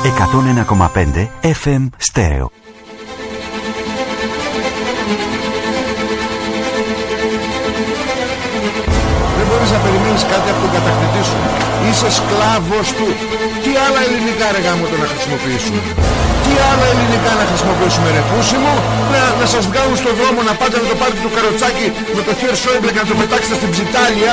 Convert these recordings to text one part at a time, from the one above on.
101,5 FM Stereo. Δεν μπορείς να περιμένεις κάτι από τον κατακτητή σου. Είσαι σκλάβος του. Τι άλλα ελληνικά ρε γάμο το να χρησιμοποιήσουμε; Τι άλλα ελληνικά να χρησιμοποιήσουμε ρε πούσιμο. Να, να σας βγάλουν στον δρόμο να πάτε να το πάρετε το καροτσάκι με το χέρι Σόιμπλε και να το πετάξετε στην ψιτάλια.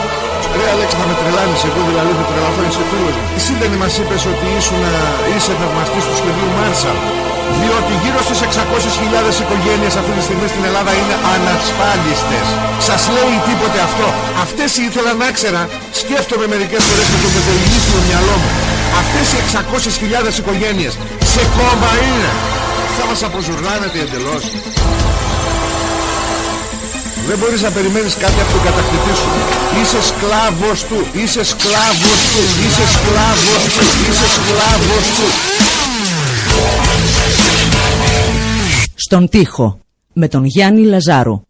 Ρε Αλέξη θα με τρελάνεις εγώ δηλαδή με τρελαθώ είσαι φίλος μου Εσύ δεν μας είπες ότι ήσουν, είσαι θαυμαστής του σχεδίου Μάρσαλ; Διότι γύρω στις 600.000 οικογένειες αυτή τη στιγμή στην Ελλάδα είναι ανασφάλιστες. Σας λέει τίποτε αυτό. Αυτές ήθελα να ξέρα, σκέφτομαι μερικές φορές με το μετελληνίσιο μυαλό μου. Αυτές οι 600.000 οικογένειες σε κόμμα είναι. Θα μας αποζουρνάνετε εντελώς. Δεν μπορείς να περιμένεις κάτι από τον κατακτητή σου. Είσαι σκλάβος του. Είσαι σκλάβος του. Είσαι σκλάβος του. Είσαι σκλάβος του. Στον τοίχο με τον Γιάννη Λαζάρου.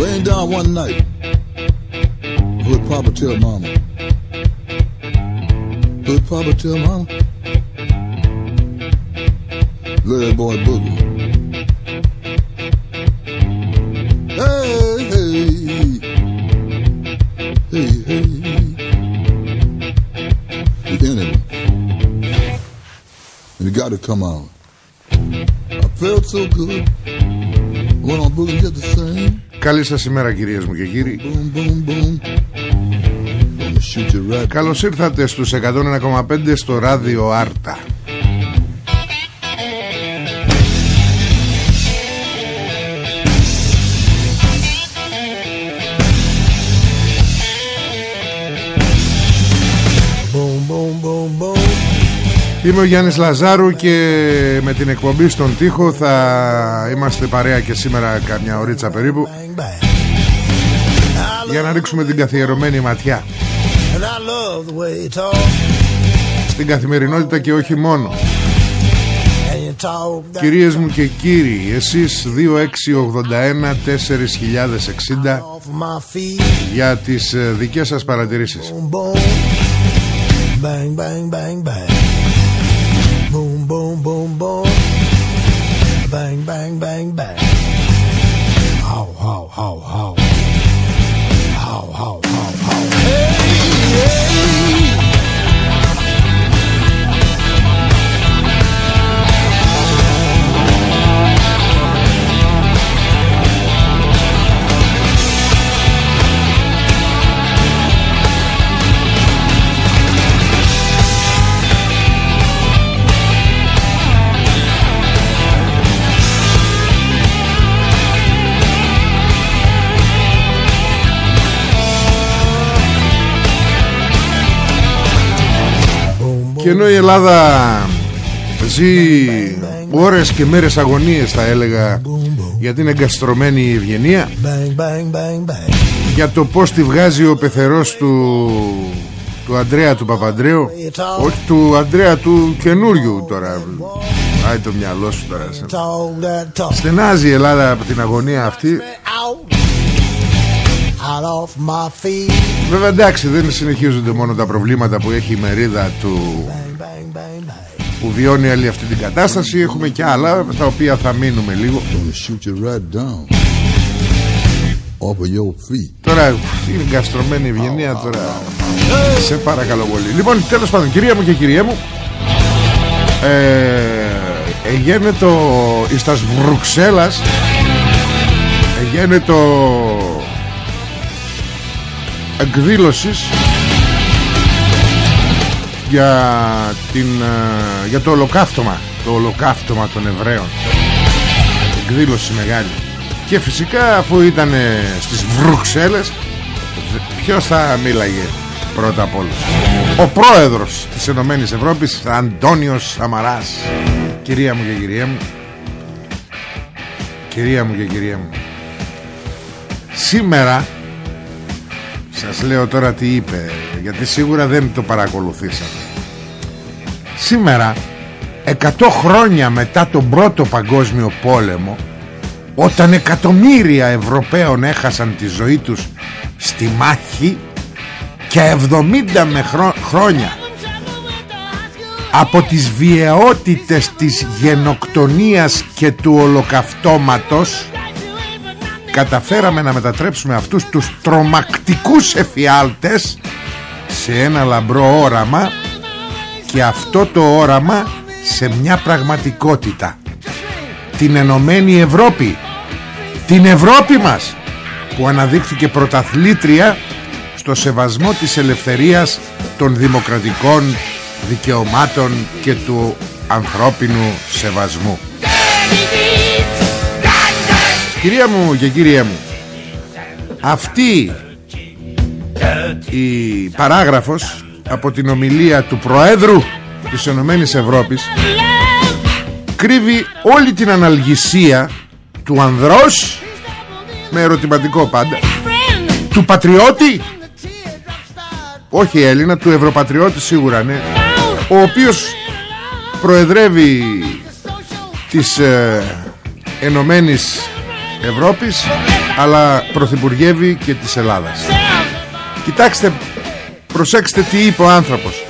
Laying down one night, would Papa tell Mama? Would Papa tell Mama? Let that boy boogie. Hey, hey, hey, hey. The enemy. And it got to come out. I felt so good. Went on boogie just the same. Καλή σας ημέρα κυρίες μου και κύριοι Boom, boom, boom. Καλώς ήρθατε στους 101,5 στο ράδιο Άρτα Boom, boom, boom, boom. Είμαι ο Γιάννης Λαζάρου και με την εκπομπή στον τοίχο θα είμαστε παρέα και σήμερα καμιά ωρίτσα περίπου Bang, bang. για να ρίξουμε την καθιερωμένη ματιά στην καθημερινότητα και όχι μόνο Κυρίες μου και κύριοι Εσείς 2681 4060 Για τις ε, δικές σας παρατηρήσεις bang, bang, bang, bang. Boom, boom, boom, boom. Bang. Και ενώ η Ελλάδα ζει ώρες και μέρες αγωνίες θα έλεγα για την εγκαστρωμένη η ευγενία Bang, bang, bang, bang. για το πως τη βγάζει ο πεθερός του του Αντρέα του Παπαντρέου όχι του Αντρέα του καινούριου τώρα Άι το μυαλό σου τώρα σε- Talk that talk. Στενάζει η Ελλάδα από την αγωνία αυτή Out. Out off my feet. Βέβαια εντάξει δεν συνεχίζονται μόνο τα προβλήματα που έχει η μερίδα του Bang, bang, bang, bang. που βιώνει όλη αυτή την κατάσταση Έχουμε και άλλα στα οποία θα μείνουμε λίγο Gonna shoot you right down. Off of your feet. Τώρα είναι γκαστρωμένη ευγενία τώρα Σε παρακαλώ πολύ Λοιπόν τέλος πάντων κυρία μου και κυρία μου ε, Εγένετο Εις τας Βρουξέλλας Εγένετο Εκδήλωσης για, την, ε, για το ολοκαύτωμα Το ολοκαύτωμα των Εβραίων. Εκδήλωση μεγάλη. Και φυσικά αφού ήταν στις Βρουξέλλες ποιος θα μίλαγε πρώτα απ' όλους ο πρόεδρος της Ενωμένης Ευρώπης Αντώνιος Σαμαράς. Κυρία μου και κυρία μου. Κυρία μου και κυρία μου. Σήμερα σας λέω τώρα τι είπε γιατί σίγουρα δεν το παρακολουθήσατε. Σήμερα 100 χρόνια μετά τον πρώτο παγκόσμιο πόλεμο όταν εκατομμύρια Ευρωπαίων έχασαν τη ζωή τους στη μάχη και 70 με χρόνια από τις βιαιότητες της γενοκτονίας και του ολοκαυτώματος καταφέραμε να μετατρέψουμε αυτούς τους τρομακτικούς εφιάλτες σε ένα λαμπρό όραμα και αυτό το όραμα σε μια πραγματικότητα. Την Ενωμένη Ευρώπη. Την Ευρώπη μας που αναδείχθηκε πρωταθλήτρια στο σεβασμό της ελευθερίας των δημοκρατικών δικαιωμάτων και του ανθρώπινου σεβασμού Κυρία μου και κύριε μου Αυτή η παράγραφος από την ομιλία του Προέδρου της Ενωμένης Ευρώπης κρύβει όλη την αναλγησία του ανδρός με ερωτηματικό πάντα του πατριώτη όχι Έλληνα του Ευρωπατριώτη σίγουρα ναι ο οποίος προεδρεύει της ε, Ενωμένης Ευρώπης αλλά πρωθυπουργεύει και της Ελλάδας. Κοιτάξτε προσέξτε τι είπε ο άνθρωπος.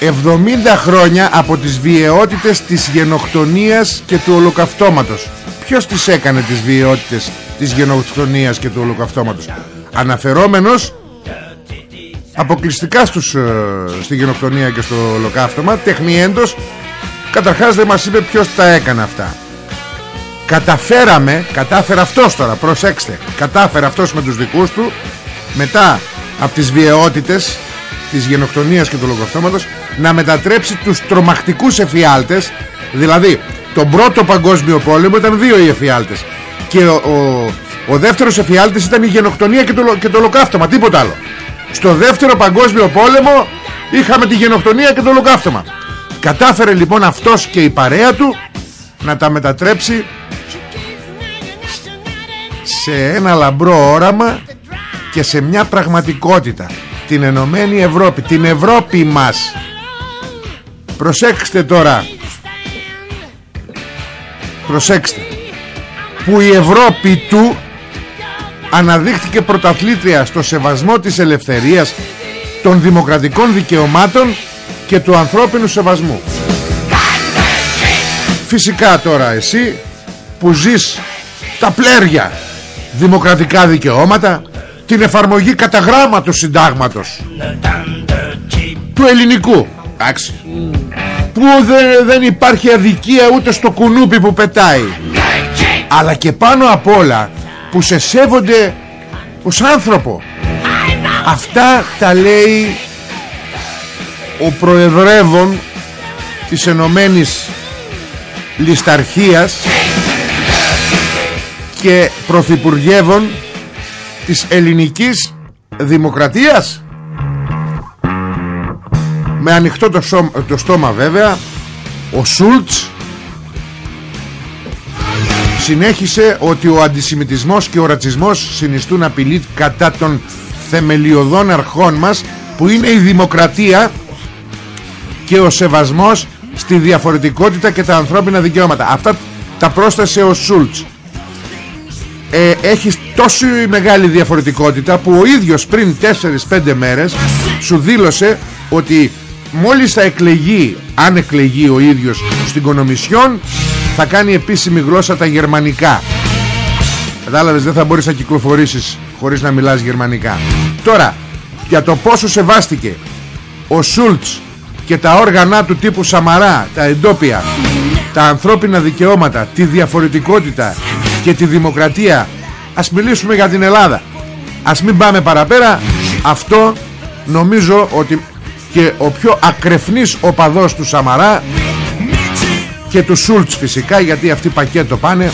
70 χρόνια από τις βιαιότητες της γενοκτονίας και του ολοκαυτώματος. Ποιος τις έκανε τις βιαιότητες της γενοκτονίας και του ολοκαυτώματος; Αναφερόμενος αποκλειστικά στους, ε, στη γενοκτονία και στο ολοκαύτωμα τεχνιέντος καταρχάς δεν μας είπε ποιος τα έκανε αυτά καταφέραμε κατάφερε αυτός τώρα προσέξτε κατάφερε αυτός με τους δικούς του μετά από τις βιαιότητες της γενοκτονίας και του λογοθώματος να μετατρέψει τους τρομακτικούς εφιάλτες δηλαδή τον πρώτο παγκόσμιο πόλεμο ήταν δύο οι εφιάλτες και ο, ο, ο δεύτερος εφιάλτης ήταν η γενοκτονία και το, και το ολοκαύτωμα τίποτα άλλο. Στο δεύτερο παγκόσμιο πόλεμο είχαμε τη γενοκτονία και το ολοκαύτωμα. Κατάφερε λοιπόν αυτός και η παρέα του να τα μετατρέψει σε ένα λαμπρό όραμα και σε μια πραγματικότητα. Την Ενωμένη Ευρώπη την Ευρώπη μας. Προσέξτε τώρα. Προσέξτε. Που η Ευρώπη του αναδείχθηκε πρωταθλήτρια στο σεβασμό της ελευθερίας των δημοκρατικών δικαιωμάτων και του ανθρώπινου σεβασμού. Φυσικά τώρα εσύ που ζεις τα πλέρια δημοκρατικά δικαιώματα την εφαρμογή κατά γράμμα του συντάγματος του ελληνικού. Εντάξει. Που δεν, δεν υπάρχει αδικία ούτε στο κουνούπι που πετάει. Αλλά και πάνω απ' όλα που σε σέβονται ως άνθρωπο. Αυτά τα λέει ο προεδρεύων της Ενωμένης Λισταρχίας και πρωθυπουργεύων της ελληνικής δημοκρατίας. Με ανοιχτό το, το στόμα βέβαια ο Σούλτς συνέχισε ότι ο αντισημιτισμός και ο ρατσισμός συνιστούν απειλή κατά των θεμελιωδών αρχών μας που είναι η δημοκρατία και ο σεβασμός στη διαφορετικότητα και τα ανθρώπινα δικαιώματα. Αυτά τα πρόσθεσε ο Σούλτς ε, έχεις τόσο μεγάλη διαφορετικότητα που ο ίδιος πριν 4-5 μέρες σου δήλωσε ότι μόλις θα εκλεγεί αν εκλεγεί ο ίδιος στην Κονομισιόν θα κάνει επίσημη γλώσσα τα γερμανικά. Κατάλαβες δεν θα μπορείς να κυκλοφορήσεις χωρίς να μιλάς γερμανικά. Τώρα για το πόσο σεβάστηκε ο Σούλτς και τα όργανα του τύπου Σαμαρά τα εντόπια τα ανθρώπινα δικαιώματα τη διαφορετικότητα και τη δημοκρατία. Ας μιλήσουμε για την Ελλάδα. Ας μην πάμε παραπέρα. Αυτό νομίζω ότι και ο πιο ακρεφνής οπαδός του Σαμαρά και του Σούλτς φυσικά γιατί αυτοί πακέτο πάνε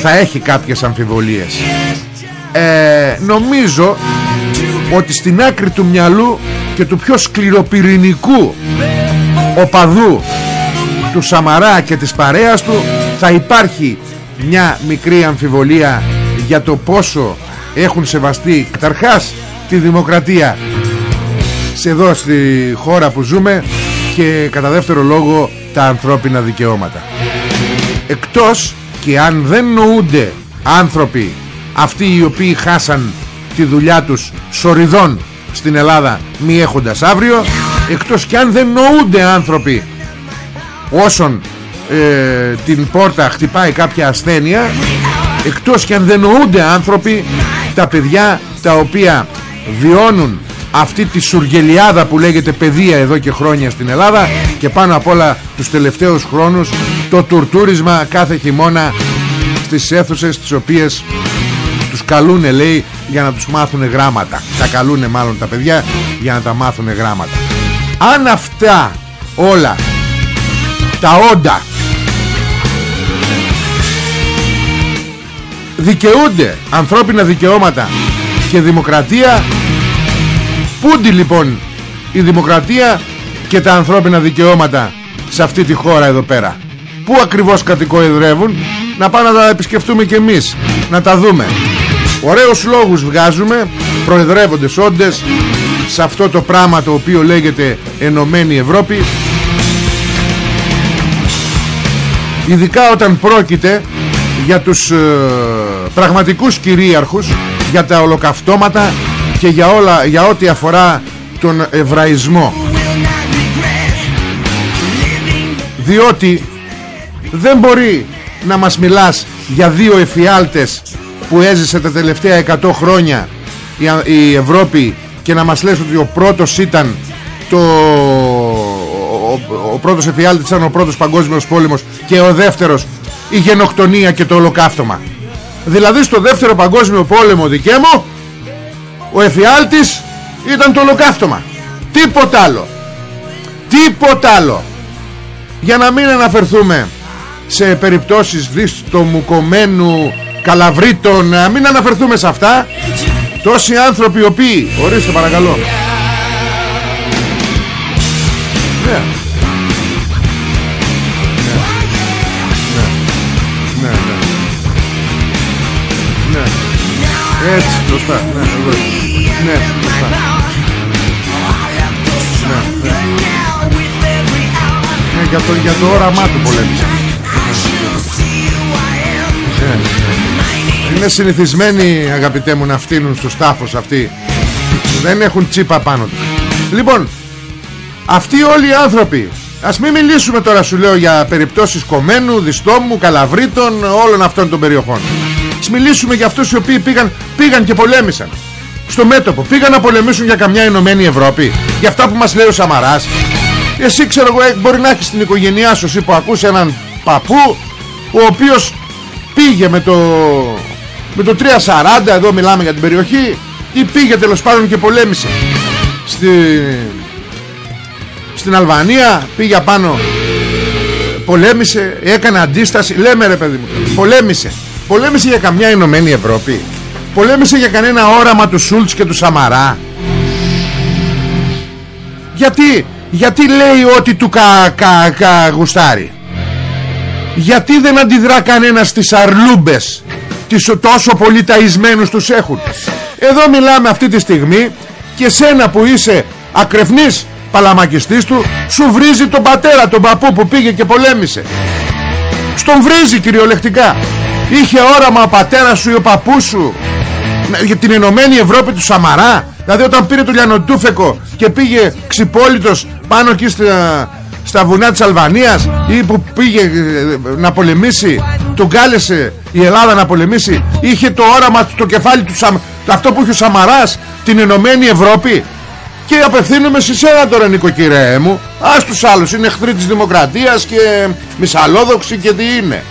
θα έχει κάποιες αμφιβολίες. Ε, νομίζω ότι στην άκρη του μυαλού και του πιο σκληροπυρηνικού οπαδού του Σαμαρά και της παρέας του θα υπάρχει μια μικρή αμφιβολία για το πόσο έχουν σεβαστεί καταρχάς τη δημοκρατία σε εδώ στη χώρα που ζούμε και κατά δεύτερο λόγο τα ανθρώπινα δικαιώματα. Εκτός και αν δεν νοούνται άνθρωποι αυτοί οι οποίοι χάσαν τη δουλειά τους σοριδών στην Ελλάδα μη έχοντας αύριο εκτός και αν δεν νοούνται άνθρωποι όσον ε, την πόρτα χτυπάει κάποια ασθένεια εκτός και αν δεν νοούνται άνθρωποι τα παιδιά τα οποία βιώνουν αυτή τη σουργελιάδα που λέγεται παιδεία εδώ και χρόνια στην Ελλάδα και πάνω απ' όλα τους τελευταίους χρόνους το τουρτούρισμα κάθε χειμώνα στις αίθουσες τις οποίες τους καλούνε λέει για να τους μάθουν γράμματα. Τα καλούνε μάλλον τα παιδιά για να τα μάθουν γράμματα. Αν αυτά όλα τα όντα δικαιούνται ανθρώπινα δικαιώματα και δημοκρατία. Πούντι λοιπόν η δημοκρατία και τα ανθρώπινα δικαιώματα σε αυτή τη χώρα εδώ πέρα; Πού ακριβώς κατοικοεδρεύουν Να πάμε να τα επισκεφτούμε και εμείς Να τα δούμε. Ωραίους λόγους βγάζουμε Προεδρεύοντες όντες Σε αυτό το πράγμα το οποίο λέγεται Ενωμένη Ευρώπη. Ειδικά όταν πρόκειται Για τους ε, πραγματικούς κυρίαρχους Για τα ολοκαυτώματα Και για, όλα, για ό,τι αφορά Τον Εβραϊσμό. Διότι δεν μπορεί να μας μιλάς για δύο εφιάλτες που έζησε τα τελευταία 100 χρόνια η Ευρώπη και να μας λες ότι ο πρώτος ήταν το... ο, ο πρώτος εφιάλτης ήταν ο πρώτος παγκόσμιος πόλεμος και ο δεύτερος η γενοκτονία και το ολοκαύτωμα δηλαδή στο δεύτερο παγκόσμιο πόλεμο δικέ μου ο εφιάλτης ήταν το ολοκαύτωμα. Τίποτα άλλο. Τίποτα άλλο. Για να μην αναφερθούμε σε περιπτώσεις δίστομου, κομμένου, καλαβρίτων να μην αναφερθούμε σε αυτά τόσοι άνθρωποι οι οποίοι ορίστε παρακαλώ Έτσι, μπροστά. Ναι, εδώ. Ναι, μπροστά. Ναι, ναι. Ναι, για το, για το όραμά του πολέμησε. Είναι συνηθισμένοι αγαπητέ μου να φτύνουν στους τάφους αυτοί Δεν έχουν τσίπα πάνω τους Λοιπόν Αυτοί όλοι οι άνθρωποι Ας μην μιλήσουμε τώρα σου λέω για περιπτώσεις Κομμένου, Διστόμου, Καλαβρίτων Όλων αυτών των περιοχών Ας μιλήσουμε για αυτούς οι οποίοι πήγαν, πήγαν και πολέμησαν. Στο μέτωπο Πήγαν να πολεμήσουν για καμιά Ενωμένη Ευρώπη Για αυτά που μας λέει ο Σαμαράς. Εσύ ξέρω εγώ ε, μπορεί να έχεις την οικογένειά σου Εσύ που ακούς έναν παππού Ο οποίος πήγε με το με το 340 εδώ μιλάμε για την περιοχή ή πήγε τέλος πάντων και πολέμησε. Στη, στην Αλβανία πήγε πάνω πολέμησε έκανε αντίσταση. Λέμε ρε παιδί μου πολέμησε. Πολέμησε για καμιά Ηνωμένη Ευρώπη πολέμησε για κανένα όραμα του Σούλτς και του Σαμαρά. Γιατί γιατί λέει ότι του κα, κα, κα γουστάρει. Γιατί δεν αντιδρά κανένας στις αρλούμπες τις τόσο πολύ ταϊσμένους τους έχουν εδώ μιλάμε αυτή τη στιγμή και σένα που είσαι ακρεφνής παλαμακιστής του σου βρίζει τον πατέρα τον παππού που πήγε και πολέμησε. Στον βρίζει κυριολεκτικά. Είχε όραμα ο πατέρας σου ή ο παππούς σου για την Ενωμένη Ευρώπη του Σαμαρά. Δηλαδή όταν πήρε το Λιανοτούφεκο και πήγε ξυπόλυτος πάνω εκεί στα, στα βουνά της Αλβανίας ή που πήγε ε, να πολεμήσει τον κάλεσε η Ελλάδα να πολεμήσει είχε το όραμα στο κεφάλι του Σαμ... αυτό που είχε ο Σαμαράς την Ενωμένη Ευρώπη. Και απευθύνουμε σε σένα τώρα νοικοκυρέ μου. Ας τους άλλους είναι εχθροί της δημοκρατίας και μισαλόδοξοι και τι είναι.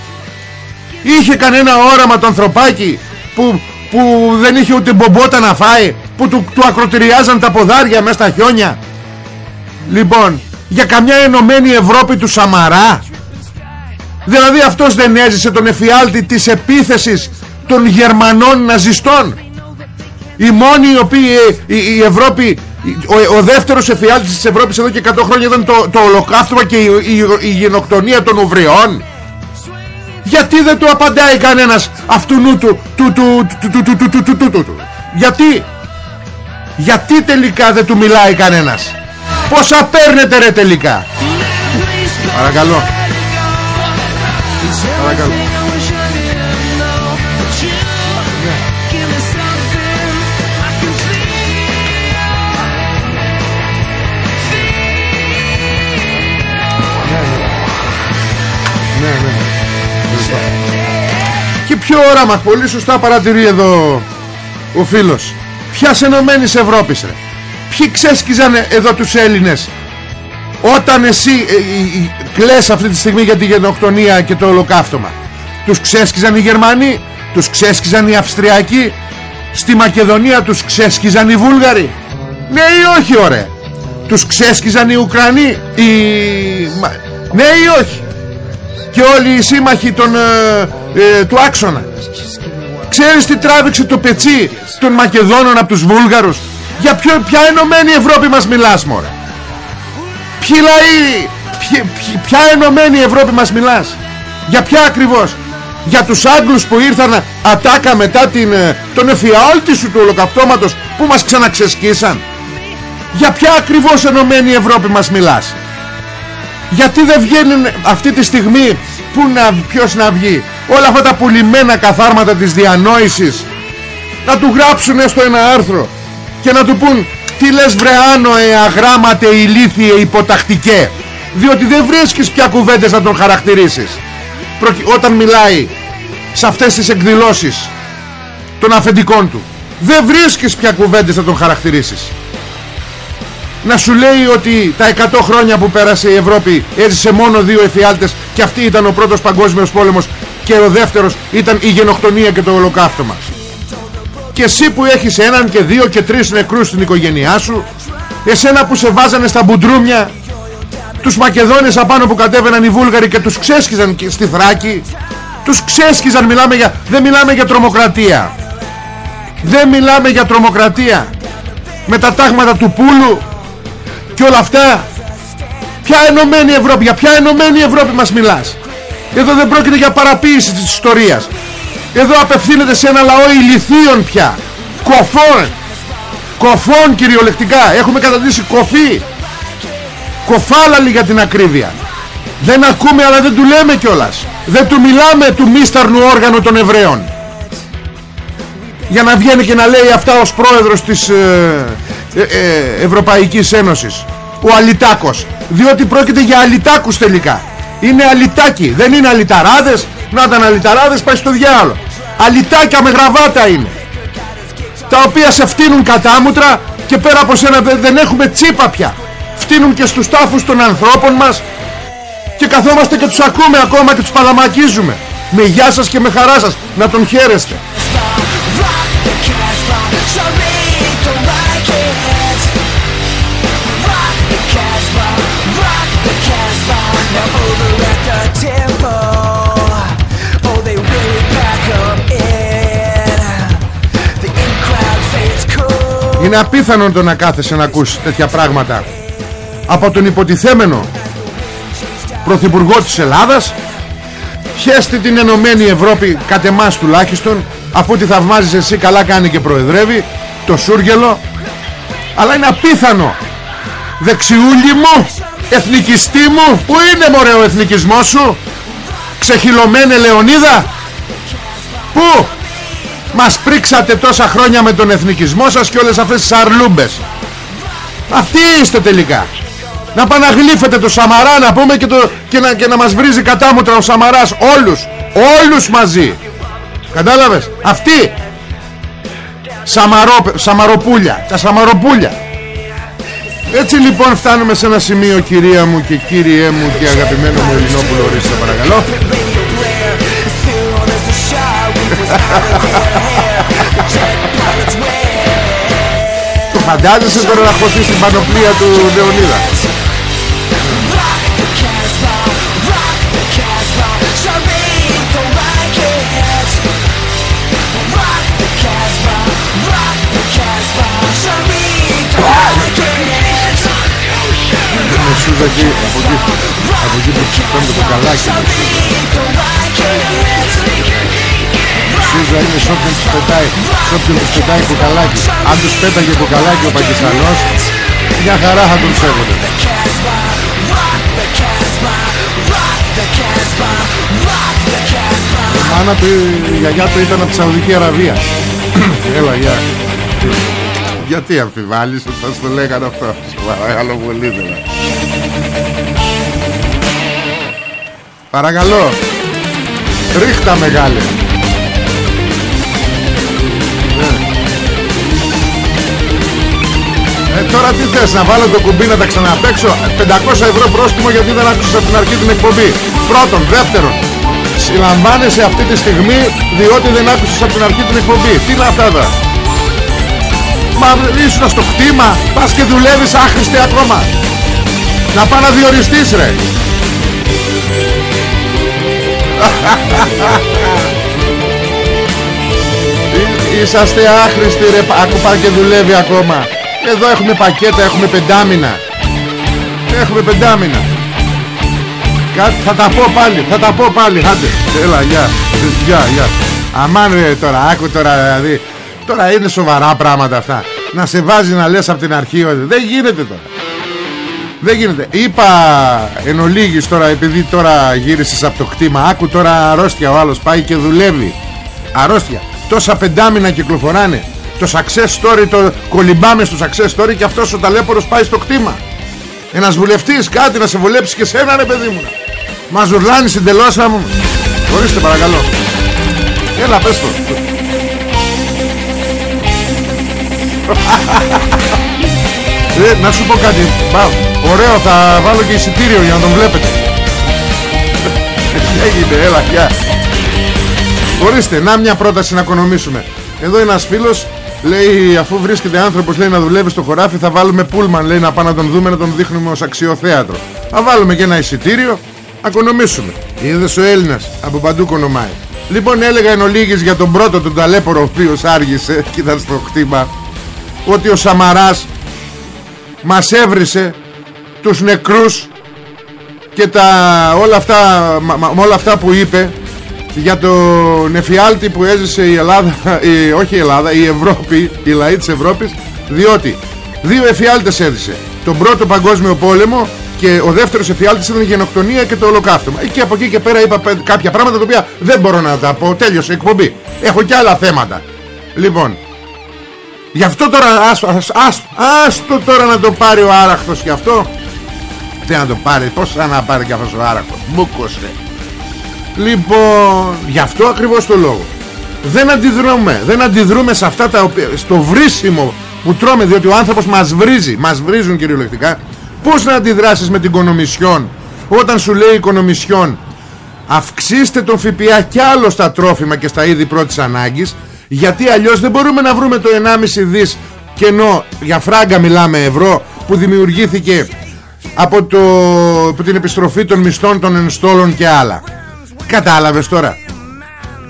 Είχε κανένα όραμα το ανθρωπάκι που, που δεν είχε ούτε μπομπότα να φάει που του, του ακροτηριάζαν τα ποδάρια μέσα στα χιόνια λοιπόν για καμιά ενωμένη Ευρώπη του Σαμαρά Δηλαδή αυτός δεν έζησε τον εφιάλτη της επίθεσης των Γερμανών ναζιστών. Οι μόνοι οι οποίοι η, η Ευρώπη ο, ο δεύτερος εφιάλτης της Ευρώπης εδώ και 100 χρόνια ήταν το, το ολοκαύτωμα και η, η, η γενοκτονία των Ουβριών. Γιατί δεν του απαντάει κανένας αυτού νου του του του του του του του του του του Γιατί Γιατί τελικά δεν του μιλάει κανένας Πόσα παίρνετε ρε τελικά Παρακαλώ Παρακαλώ Και ποιο όραμα, πολύ σωστά παρατηρεί εδώ ο φίλος. Ποιας ενωμένης Ευρώπης ρε. Ποιοι ξέσκιζαν εδώ τους Έλληνες όταν εσύ ε, ε, ε, κλαις αυτή τη στιγμή για τη γενοκτονία και το ολοκαύτωμα. Τους ξέσκιζαν οι Γερμανοί, τους ξέσκιζαν οι Αυστριακοί, στη Μακεδονία τους ξέσκιζαν οι Βούλγαροι. Ναι ή όχι ωραία. Τους ξέσκιζαν οι Ουκρανοί, οι... Ναι ή όχι και όλοι οι σύμμαχοι των, ε, ε, του άξονα. Ξέρεις τι τράβηξε το πετσί των Μακεδόνων από τους Βούλγαρους; Για ποιο, ποια ενωμένη Ευρώπη μας μιλάς μωρέ; Ποιοι λαοί ποια ενωμένη Ευρώπη μας μιλάς; Για ποια ακριβώς; Για τους Άγγλους που ήρθαν ατάκα μετά την, ε, τον εφιάλτη σου του ολοκαυτώματος που μας ξαναξεσκίσαν; Για ποια ακριβώς ενωμένη Ευρώπη μας μιλάς; Γιατί δεν βγαίνουν αυτή τη στιγμή που να, ποιος να βγει; Όλα αυτά τα πουλημένα καθάρματα της διανόησης. Να του γράψουν στο ένα άρθρο και να του πούν τι λες βρε άνοε αγράμματε ηλίθιε υποτακτικέ διότι δεν βρίσκεις πια κουβέντες να τον χαρακτηρίσεις όταν μιλάει σε αυτές τις εκδηλώσεις των αφεντικών του δεν βρίσκεις πια κουβέντες να τον χαρακτηρίσεις να σου λέει ότι τα 100 χρόνια που πέρασε η Ευρώπη έζησε μόνο δύο εφιάλτες και αυτή ήταν ο πρώτος παγκόσμιος πόλεμος και ο δεύτερος ήταν η γενοκτονία και το ολοκαύτωμα. Και εσύ που έχεις έναν και δύο και τρεις νεκρούς στην οικογένειά σου εσένα που σε βάζανε στα μπουντρούμια τους Μακεδόνες απάνω που κατέβαιναν οι Βούλγαροι και τους ξέσχιζαν στη Θράκη τους ξέσχιζαν μιλάμε για, δεν μιλάμε για τρομοκρατία. Δεν μιλάμε για τρομοκρατία. Με τα τάγματα του Πούλου και όλα αυτά Ποια ενωμένη Ευρώπη Για ποια ενωμένη Ευρώπη μας μιλάς; Εδώ δεν πρόκειται για παραποίηση της ιστορίας. Εδώ απευθύνεται σε ένα λαό ηλιθίων πια. Κοφών. Κοφών κυριολεκτικά. Έχουμε καταδείξει κοφή. Κοφάλαλη για την ακρίβεια. Δεν ακούμε αλλά δεν του λέμε κιόλας. Δεν του μιλάμε του μίσταρνου όργανου των Εβραίων. Για να βγαίνει και να λέει αυτά ως πρόεδρος της ε, ε, ε, Ευρωπαϊκής Ένωσης. Ο Αλιτάκος. Διότι πρόκειται για αλιτάκους τελικά. Είναι αλιτάκι. Δεν είναι αλιταράδες. Να ήταν αλιταράδες πάει στο διάλογο αλιτάκια με γραβάτα είναι. Τα οποία σε φτύνουν κατάμουτρα και πέρα από σένα δεν έχουμε τσίπα πια. Φτύνουν και στους τάφους των ανθρώπων μας. Και καθόμαστε και τους ακούμε ακόμα και τους παλαμακίζουμε. Με γεια σας και με χαρά σας. Να τον χαίρεστε Είναι απίθανο το να κάθεσαι να ακούσει τέτοια πράγματα. Από τον υποτιθέμενο Πρωθυπουργό της Ελλάδας χέστη την Ενωμένη Ευρώπη κατ' εμάς τουλάχιστον αφού τη θαυμάζεις εσύ καλά κάνει και προεδρεύει το Σούργελο. Αλλά είναι απίθανο δεξιούλη μου εθνικιστή μου που είναι μωρέ ο εθνικισμός σου ξεχυλωμένε Λεωνίδα Πού Μας πρίξατε τόσα χρόνια με τον εθνικισμό σας Και όλες αυτές τις αρλούμπες. Αυτοί είστε τελικά. Να παναγλύφετε το Σαμαρά να πούμε και, το, και, να, και να μας βρίζει κατάμουτρα ο Σαμαράς Όλους. Όλους μαζί. Κατάλαβες; Αυτοί. Σαμαρό, Σαμαροπούλια. Τα Σαμαροπούλια. Έτσι λοιπόν φτάνουμε σε ένα σημείο κυρία μου και κύριέ μου και αγαπημένο μου Ελληνόπουλο ορίστε παρακαλώ το φαντάζεσαι τώρα να χωθεί στην πανοπλία του Λεωνίδα. Μεσούζα εκεί, από εκεί, από εκεί που το καλάκι. Σίζα είναι σ' όποιον τους πετάει, σ' όποιον τους πετάει μπουκαλάκι. Αν τους πέταγε μπουκαλάκι ο Πακιστανός, μια χαρά θα τον σέβονται. Η μάνα του, η γιαγιά του ήταν από τη Σαουδική Αραβία. Έλα, γεια. Γιατί αμφιβάλλεις ότι θα στο λέγανε αυτό Παρακαλώ πολύ δηλαδή Παρακαλώ Ρίχτα μεγάλε ε, τώρα τι θες να βάλω το κουμπί να τα ξαναπέξω 500 ευρώ πρόστιμο γιατί δεν άκουσες από την αρχή την εκπομπή. Πρώτον, δεύτερον Συλλαμβάνεσαι αυτή τη στιγμή διότι δεν άκουσες από την αρχή την εκπομπή. Τι είναι αυτά εδώ; Μα ήσουν στο κτήμα Πας και δουλεύεις άχρηστη ακόμα. Να πάω να διοριστείς ρε. Είσαστε άχρηστοι ρε. Άκου πάει και δουλεύει ακόμα Εδώ έχουμε πακέτα Έχουμε πεντάμινα. Έχουμε πεντάμινα. Κάτι θα τα πω πάλι Θα τα πω πάλι. Άντε. Έλα γεια. Γεια γεια. Αμάν ρε τώρα Άκου τώρα δηλαδή. Τώρα είναι σοβαρά πράγματα αυτά. Να σε βάζει να λες από την αρχή Δεν γίνεται τώρα. Δεν γίνεται. Είπα εν ολίγης τώρα Επειδή τώρα γύρισες από το κτήμα Άκου τώρα αρρώστια ο άλλος πάει και δουλεύει. Αρρώστια. Τόσα πεντάμινα κυκλοφοράνε Το success story το κολυμπάμε στο success story Και αυτός ο ταλέπορος πάει στο κτήμα. Ένας βουλευτής κάτι να σε βολέψει και σένα ρε παιδί μου. Μα ζουρλάνει στην τελώσα μου. Ορίστε παρακαλώ. Έλα πες το. Ε, να σου πω κάτι. Ωραίο θα βάλω και εισιτήριο για να τον βλέπετε. Έγινε έλα γεια. Ορίστε να μια πρόταση να οικονομήσουμε. Εδώ ένας φίλος Λέει αφού βρίσκεται άνθρωπος λέει να δουλεύει στο χωράφι Θα βάλουμε πούλμαν λέει να πάμε να τον δούμε Να τον δείχνουμε ως αξιοθέατρο. Θα βάλουμε και ένα εισιτήριο Να οικονομήσουμε. Είδες ο Έλληνας από παντού κονομάει Λοιπόν έλεγα εν ολίγης για τον πρώτο τον ταλέπορο Ο οποίος άργησε και ήταν στο χτήμα ότι ο Σαμαράς μας έβρισε τους νεκρούς και τα, όλα, αυτά, όλα αυτά που είπε για το νεφιάλτη που έζησε η Ελλάδα, η, όχι η Ελλάδα, η Ευρώπη, η λαή της Ευρώπης διότι δύο εφιάλτες έζησε. Τον πρώτο παγκόσμιο πόλεμο και ο δεύτερος εφιάλτης ήταν η γενοκτονία και το ολοκαύτωμα. Και από εκεί και πέρα είπα κάποια πράγματα τα οποία δεν μπορώ να τα πω. Τέλειωσε η εκπομπή. Έχω και άλλα θέματα. Λοιπόν Γι' αυτό τώρα άστο, άστο, τώρα να το πάρει ο άραχτος και αυτό. Τι να το πάρει Πώς θα να πάρει και αυτός ο άραχτος. Μπούκοσε Λοιπόν Γι' αυτό ακριβώς το λόγο. Δεν αντιδρούμε Δεν αντιδρούμε σε αυτά τα οποία Στο βρίσιμο που τρώμε Διότι ο άνθρωπος μας βρίζει Μας βρίζουν κυριολεκτικά. Πώς να αντιδράσεις με την Κονομισιόν Όταν σου λέει η Κονομισιόν Αυξήστε τον ΦΠΑ κι άλλο στα τρόφιμα και στα είδη πρώτης ανάγκης γιατί αλλιώς δεν μπορούμε να βρούμε το 1,5 δις κενό για φράγκα μιλάμε ευρώ που δημιουργήθηκε από, το, από την επιστροφή των μισθών των ενστόλων και άλλα κατάλαβες τώρα;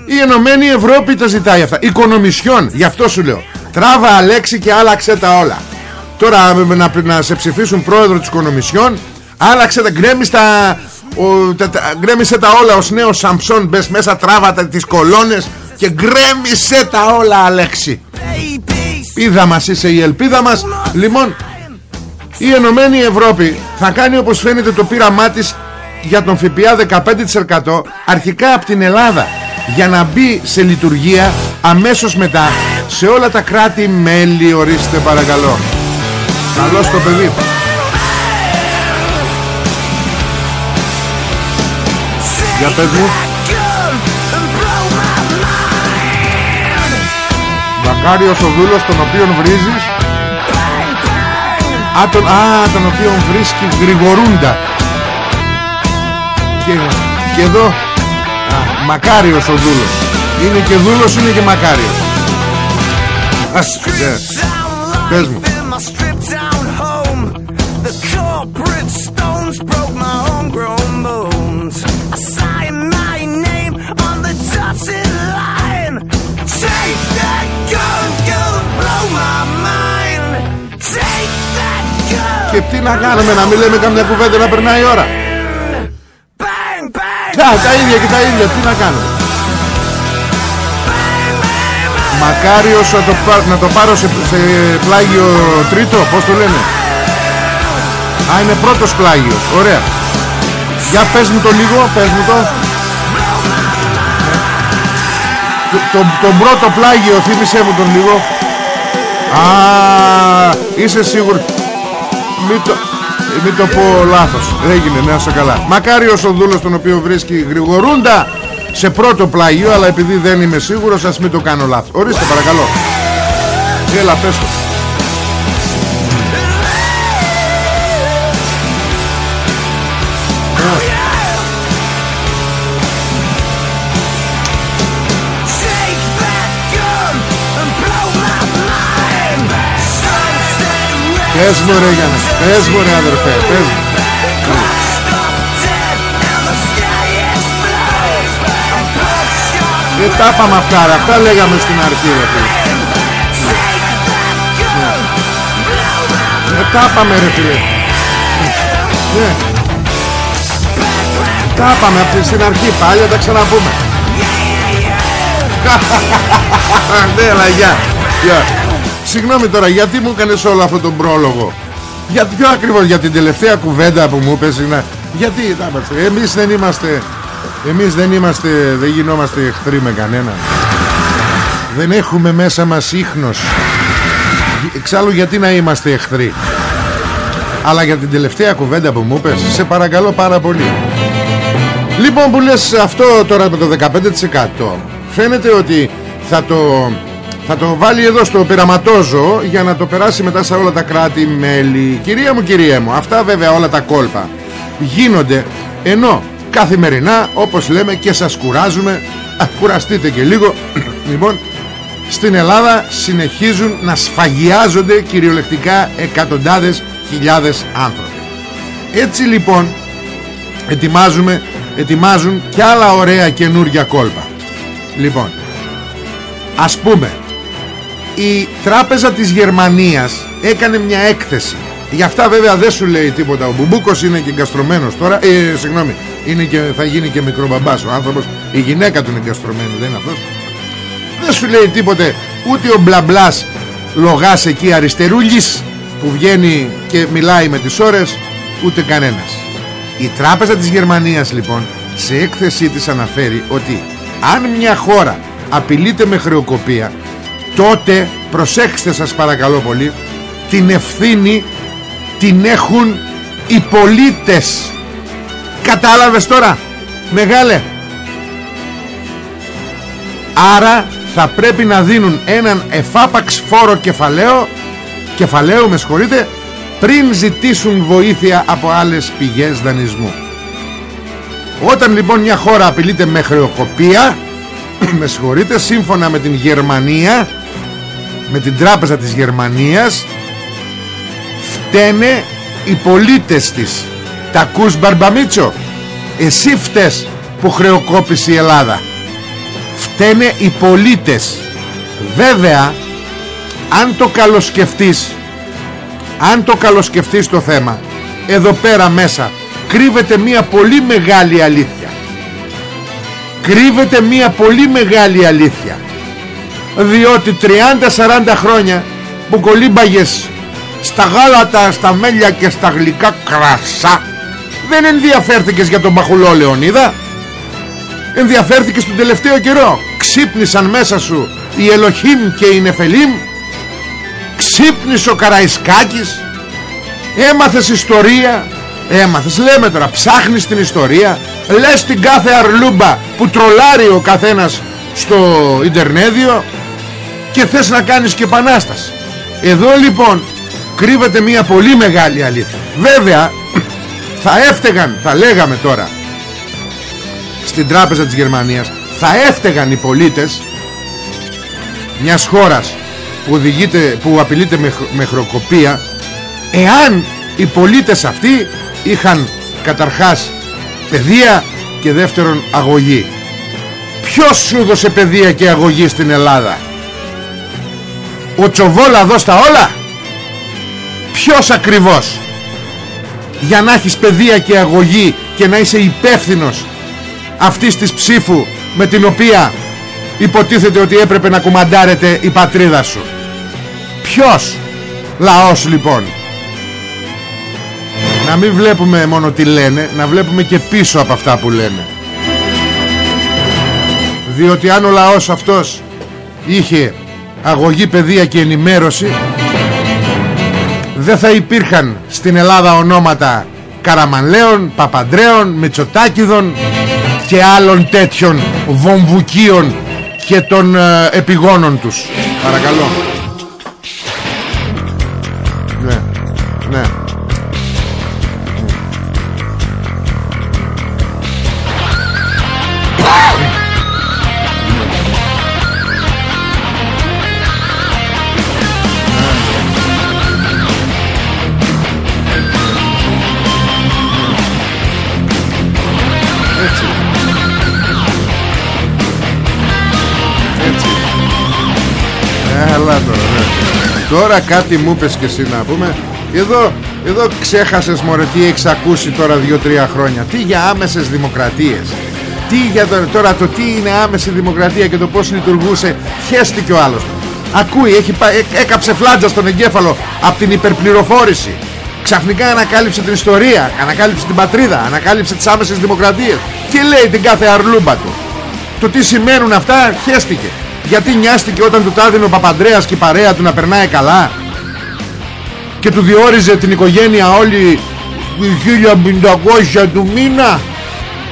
Η Ενωμένη Ευρώπη τα ζητάει αυτά. Οικονομισιόν, γι' αυτό σου λέω. Τράβα Αλέξη και άλλαξε τα όλα. Τώρα να, να σε ψηφίσουν πρόεδρο της Οικονομισιόν Άλλαξε τα γκρέμισε τα, τα, τα, γκρέμισε τα όλα ως νέος Σαμψόν Μπες μέσα τράβα τις κολόνες και γκρέμισε τα όλα Αλέξη. Πίδα μας είσαι η ελπίδα μας. Λοιπόν η Ενωμένη Ευρώπη θα κάνει όπως φαίνεται το πείραμά της για τον ΦΠΑ 15% αρχικά από την Ελλάδα για να μπει σε λειτουργία αμέσως μετά σε όλα τα κράτη-μέλη ορίστε παρακαλώ. Καλώς το παιδί. Για πες μου. Μακάριος ο δούλος τον οποίον βρίζεις. Α, τον, α, τον οποίον βρίσκει γρηγορούντα και, και εδώ. Α, Μακάριος ο δούλος. Είναι και δούλος είναι και μακάριος. Ας, yeah. Πες μου. Να κάνουμε να μην λέμε καμιά κουβέντα να περνάει η ώρα Τα, τα ίδια και τα ίδια Τι να κάνουμε Μακάριος να το, να το πάρω σε, σε πλάγιο τρίτο Πώς το λένε; Α είναι πρώτος πλάγιος Ωραία. Για πες μου το λίγο Πες μου το. Το, τον πρώτο πλάγιο θύμισέ μου τον λίγο. Α, είσαι σίγουρο Μην το, μην το πω λάθος. Έγινε, ναι, σε καλά. Μακάριος ο δούλος τον οποίο βρίσκει γρηγορούντα Σε πρώτο πλάγιο Αλλά επειδή δεν είμαι σίγουρος Ας μην το κάνω λάθος. Ορίστε παρακαλώ. Έλα πες το Πες μου ρε Γιάννα Πες μου ρε αδερφέ Πες μου. Δεν τα είπαμε αυτά ρε Αυτά λέγαμε στην αρχή ρε φίλε. Δεν τα είπαμε ρε φίλε. Ναι Τα είπαμε στην αρχή Πάλι τα ξαναπούμε. Ναι αλλά γεια Συγγνώμη τώρα γιατί μου έκανες όλο αυτό τον πρόλογο; Για ποιο ακριβώς για την τελευταία κουβέντα που μου είπες Γιατί εμείς δεν είμαστε Εμείς δεν είμαστε Δεν γινόμαστε εχθροί με κανένα Δεν έχουμε μέσα μας ίχνος. Εξάλλου γιατί να είμαστε εχθροί; Αλλά για την τελευταία κουβέντα που μου είπες Σε παρακαλώ πάρα πολύ. Λοιπόν που λες αυτό τώρα με το 15% Φαίνεται ότι θα το θα το βάλει εδώ στο πειραματόζω για να το περάσει μετά σε όλα τα κράτη-μέλη. Κυρία μου, κυρία μου, αυτά βέβαια όλα τα κόλπα γίνονται ενώ καθημερινά όπως λέμε και σας κουράζουμε, α, κουραστείτε και λίγο, λοιπόν, στην Ελλάδα συνεχίζουν να σφαγιάζονται κυριολεκτικά εκατοντάδες χιλιάδες άνθρωποι. Έτσι λοιπόν ετοιμάζουμε, ετοιμάζουν και άλλα ωραία καινούργια κόλπα. Λοιπόν, ας πούμε η τράπεζα της Γερμανίας έκανε μια έκθεση. Γι' αυτά βέβαια δεν σου λέει τίποτα. Ο Μπουμπούκος είναι και εγκαστρωμένος τώρα. Ε, Συγγνώμη είναι και, θα γίνει και μικρομπαμπάς Ο άνθρωπος, η γυναίκα του είναι εγκαστρωμένη Δεν είναι αυτός. Δεν σου λέει τίποτε. Ούτε ο Μπλαμπλάς Λογάς εκεί αριστερούλης Που βγαίνει και μιλάει με τις ώρες Ούτε κανένας. Η τράπεζα της Γερμανίας λοιπόν Σε έκθεσή της αναφέρει ότι Αν μια χώρα απειλείται με χρεοκοπία τότε προσέξτε σας παρακαλώ πολύ την ευθύνη την έχουν οι πολίτες. Κατάλαβες τώρα μεγάλε. Άρα θα πρέπει να δίνουν έναν εφάπαξ φόρο κεφαλαίο κεφαλαίο με συγχωρείτε πριν ζητήσουν βοήθεια από άλλες πηγές δανεισμού. Όταν λοιπόν μια χώρα απειλείται με χρεοκοπία με συγχωρείτε σύμφωνα με την Γερμανία με την τράπεζα της Γερμανίας φταίνε οι πολίτες της. Τα ακούς Μπαρμπαμίτσο; Εσύ φταίς που χρεοκόπησε η Ελλάδα. Φταίνε οι πολίτες. Βέβαια αν το καλοσκεφτείς αν το καλοσκεφτείς το θέμα εδώ πέρα μέσα κρύβεται μια πολύ μεγάλη αλήθεια. Κρύβεται μια πολύ μεγάλη αλήθεια διότι 30-40 χρόνια που κολύμπαγες στα γάλατα, στα μέλια και στα γλυκά κρασά δεν ενδιαφέρθηκες για τον Μπαχουλό Λεωνίδα. Ενδιαφέρθηκες τον τελευταίο καιρό. Ξύπνησαν μέσα σου η Ελοχήμ και η Νεφελίμ ξύπνησε ο Καραϊσκάκης. Έμαθες ιστορία. Έμαθες λέμε τώρα ψάχνεις την ιστορία. Λες την κάθε αρλούμπα που τρολάρει ο καθένας στο Ιντερνέδιο και θες να κάνεις και επανάσταση. Εδώ λοιπόν κρύβεται μια πολύ μεγάλη αλήθεια. Βέβαια θα έφταιγαν θα λέγαμε τώρα στην τράπεζα της Γερμανίας θα έφταιγαν οι πολίτες μιας χώρας που, οδηγείται, που απειλείται με, με χροκοπία εάν οι πολίτες αυτοί είχαν καταρχάς παιδεία και δεύτερον αγωγή. Ποιος σου έδωσε παιδεία και αγωγή στην Ελλάδα; Ο Τσοβόλα εδώ στα όλα. Ποιος ακριβώς; Για να έχεις παιδεία και αγωγή και να είσαι υπεύθυνος αυτής της ψήφου με την οποία υποτίθεται ότι έπρεπε να κουμαντάρεται η πατρίδα σου. Ποιος λαός λοιπόν; Να μην βλέπουμε μόνο τι λένε να βλέπουμε και πίσω από αυτά που λένε. Διότι αν ο λαός αυτός είχε αγωγή παιδεία και ενημέρωση δεν θα υπήρχαν στην Ελλάδα ονόματα Καραμανλέων, Παπαντρέων, Μητσοτάκηδων και άλλων τέτοιων βομβουκίων και των ε, επιγόνων τους. Παρακαλώ. Τώρα κάτι μου πες και εσύ να πούμε. Εδώ, εδώ ξέχασες μωρέ τι έχεις ακούσει τώρα 2-3 χρόνια. Τι για άμεσες δημοκρατίες. Τι για τώρα, τώρα το τι είναι άμεση δημοκρατία και το πως λειτουργούσε Χέστηκε ο άλλος. Ακούει, έχει, πά- έ- έκαψε φλάτζα στον εγκέφαλο από την υπερπληροφόρηση. Ξαφνικά ανακάλυψε την ιστορία Ανακάλυψε την πατρίδα Ανακάλυψε τις άμεσες δημοκρατίες. Και λέει την κάθε αρλούμπα του. Το τι σημαίνουν αυτά χέστηκε Γιατί νοιάστηκε όταν του τάδινε ο Παπαντρέας και η παρέα του να περνάει καλά; Και του διόριζε την οικογένεια όλη 1500 του μήνα;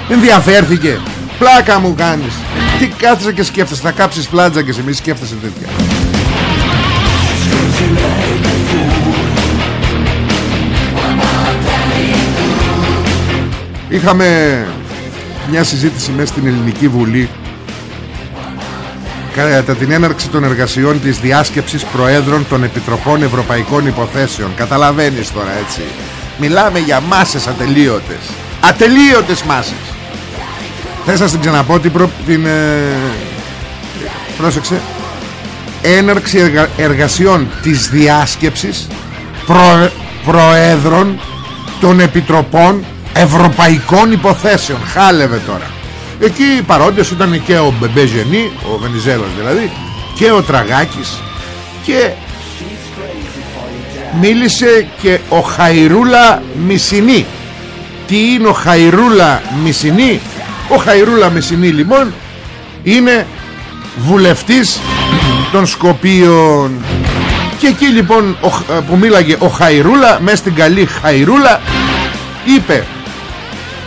Ενδιαφέρθηκε. Πλάκα μου κάνεις. Τι κάθεσαι και σκέφτεσαι. Θα κάψεις φλάτζα και σε μη σκέφτεσαι τέτοια. Είχαμε μια συζήτηση μέσα στην Ελληνική Βουλή κατά την έναρξη των εργασιών της διάσκεψης Προέδρων των Επιτροπών Ευρωπαϊκών Υποθέσεων. Καταλαβαίνεις τώρα έτσι. Μιλάμε για μάσες ατελείωτες. Ατελείωτες μάσες. Θες να την ξαναπώ την, προ... την ε... πρόσεξε έναρξη εργα- εργασιών της διάσκεψης προ... Προέδρων των Επιτροπών Ευρωπαϊκών Υποθέσεων χάλευε τώρα εκεί οι παρόντες ήταν και ο Μπεμπεζενή ο Βενιζέλος δηλαδή και ο Τραγάκης και μίλησε και ο Χαϊρούλα Μισινή. Τι είναι ο Χαϊρούλα Μισινή; Ο Χαϊρούλα Μισινή λοιπόν είναι βουλευτής των Σκοπίων. Και εκεί λοιπόν ο, Χ- που μίλαγε ο Χαϊρούλα μέσα στην καλή Χαϊρούλα είπε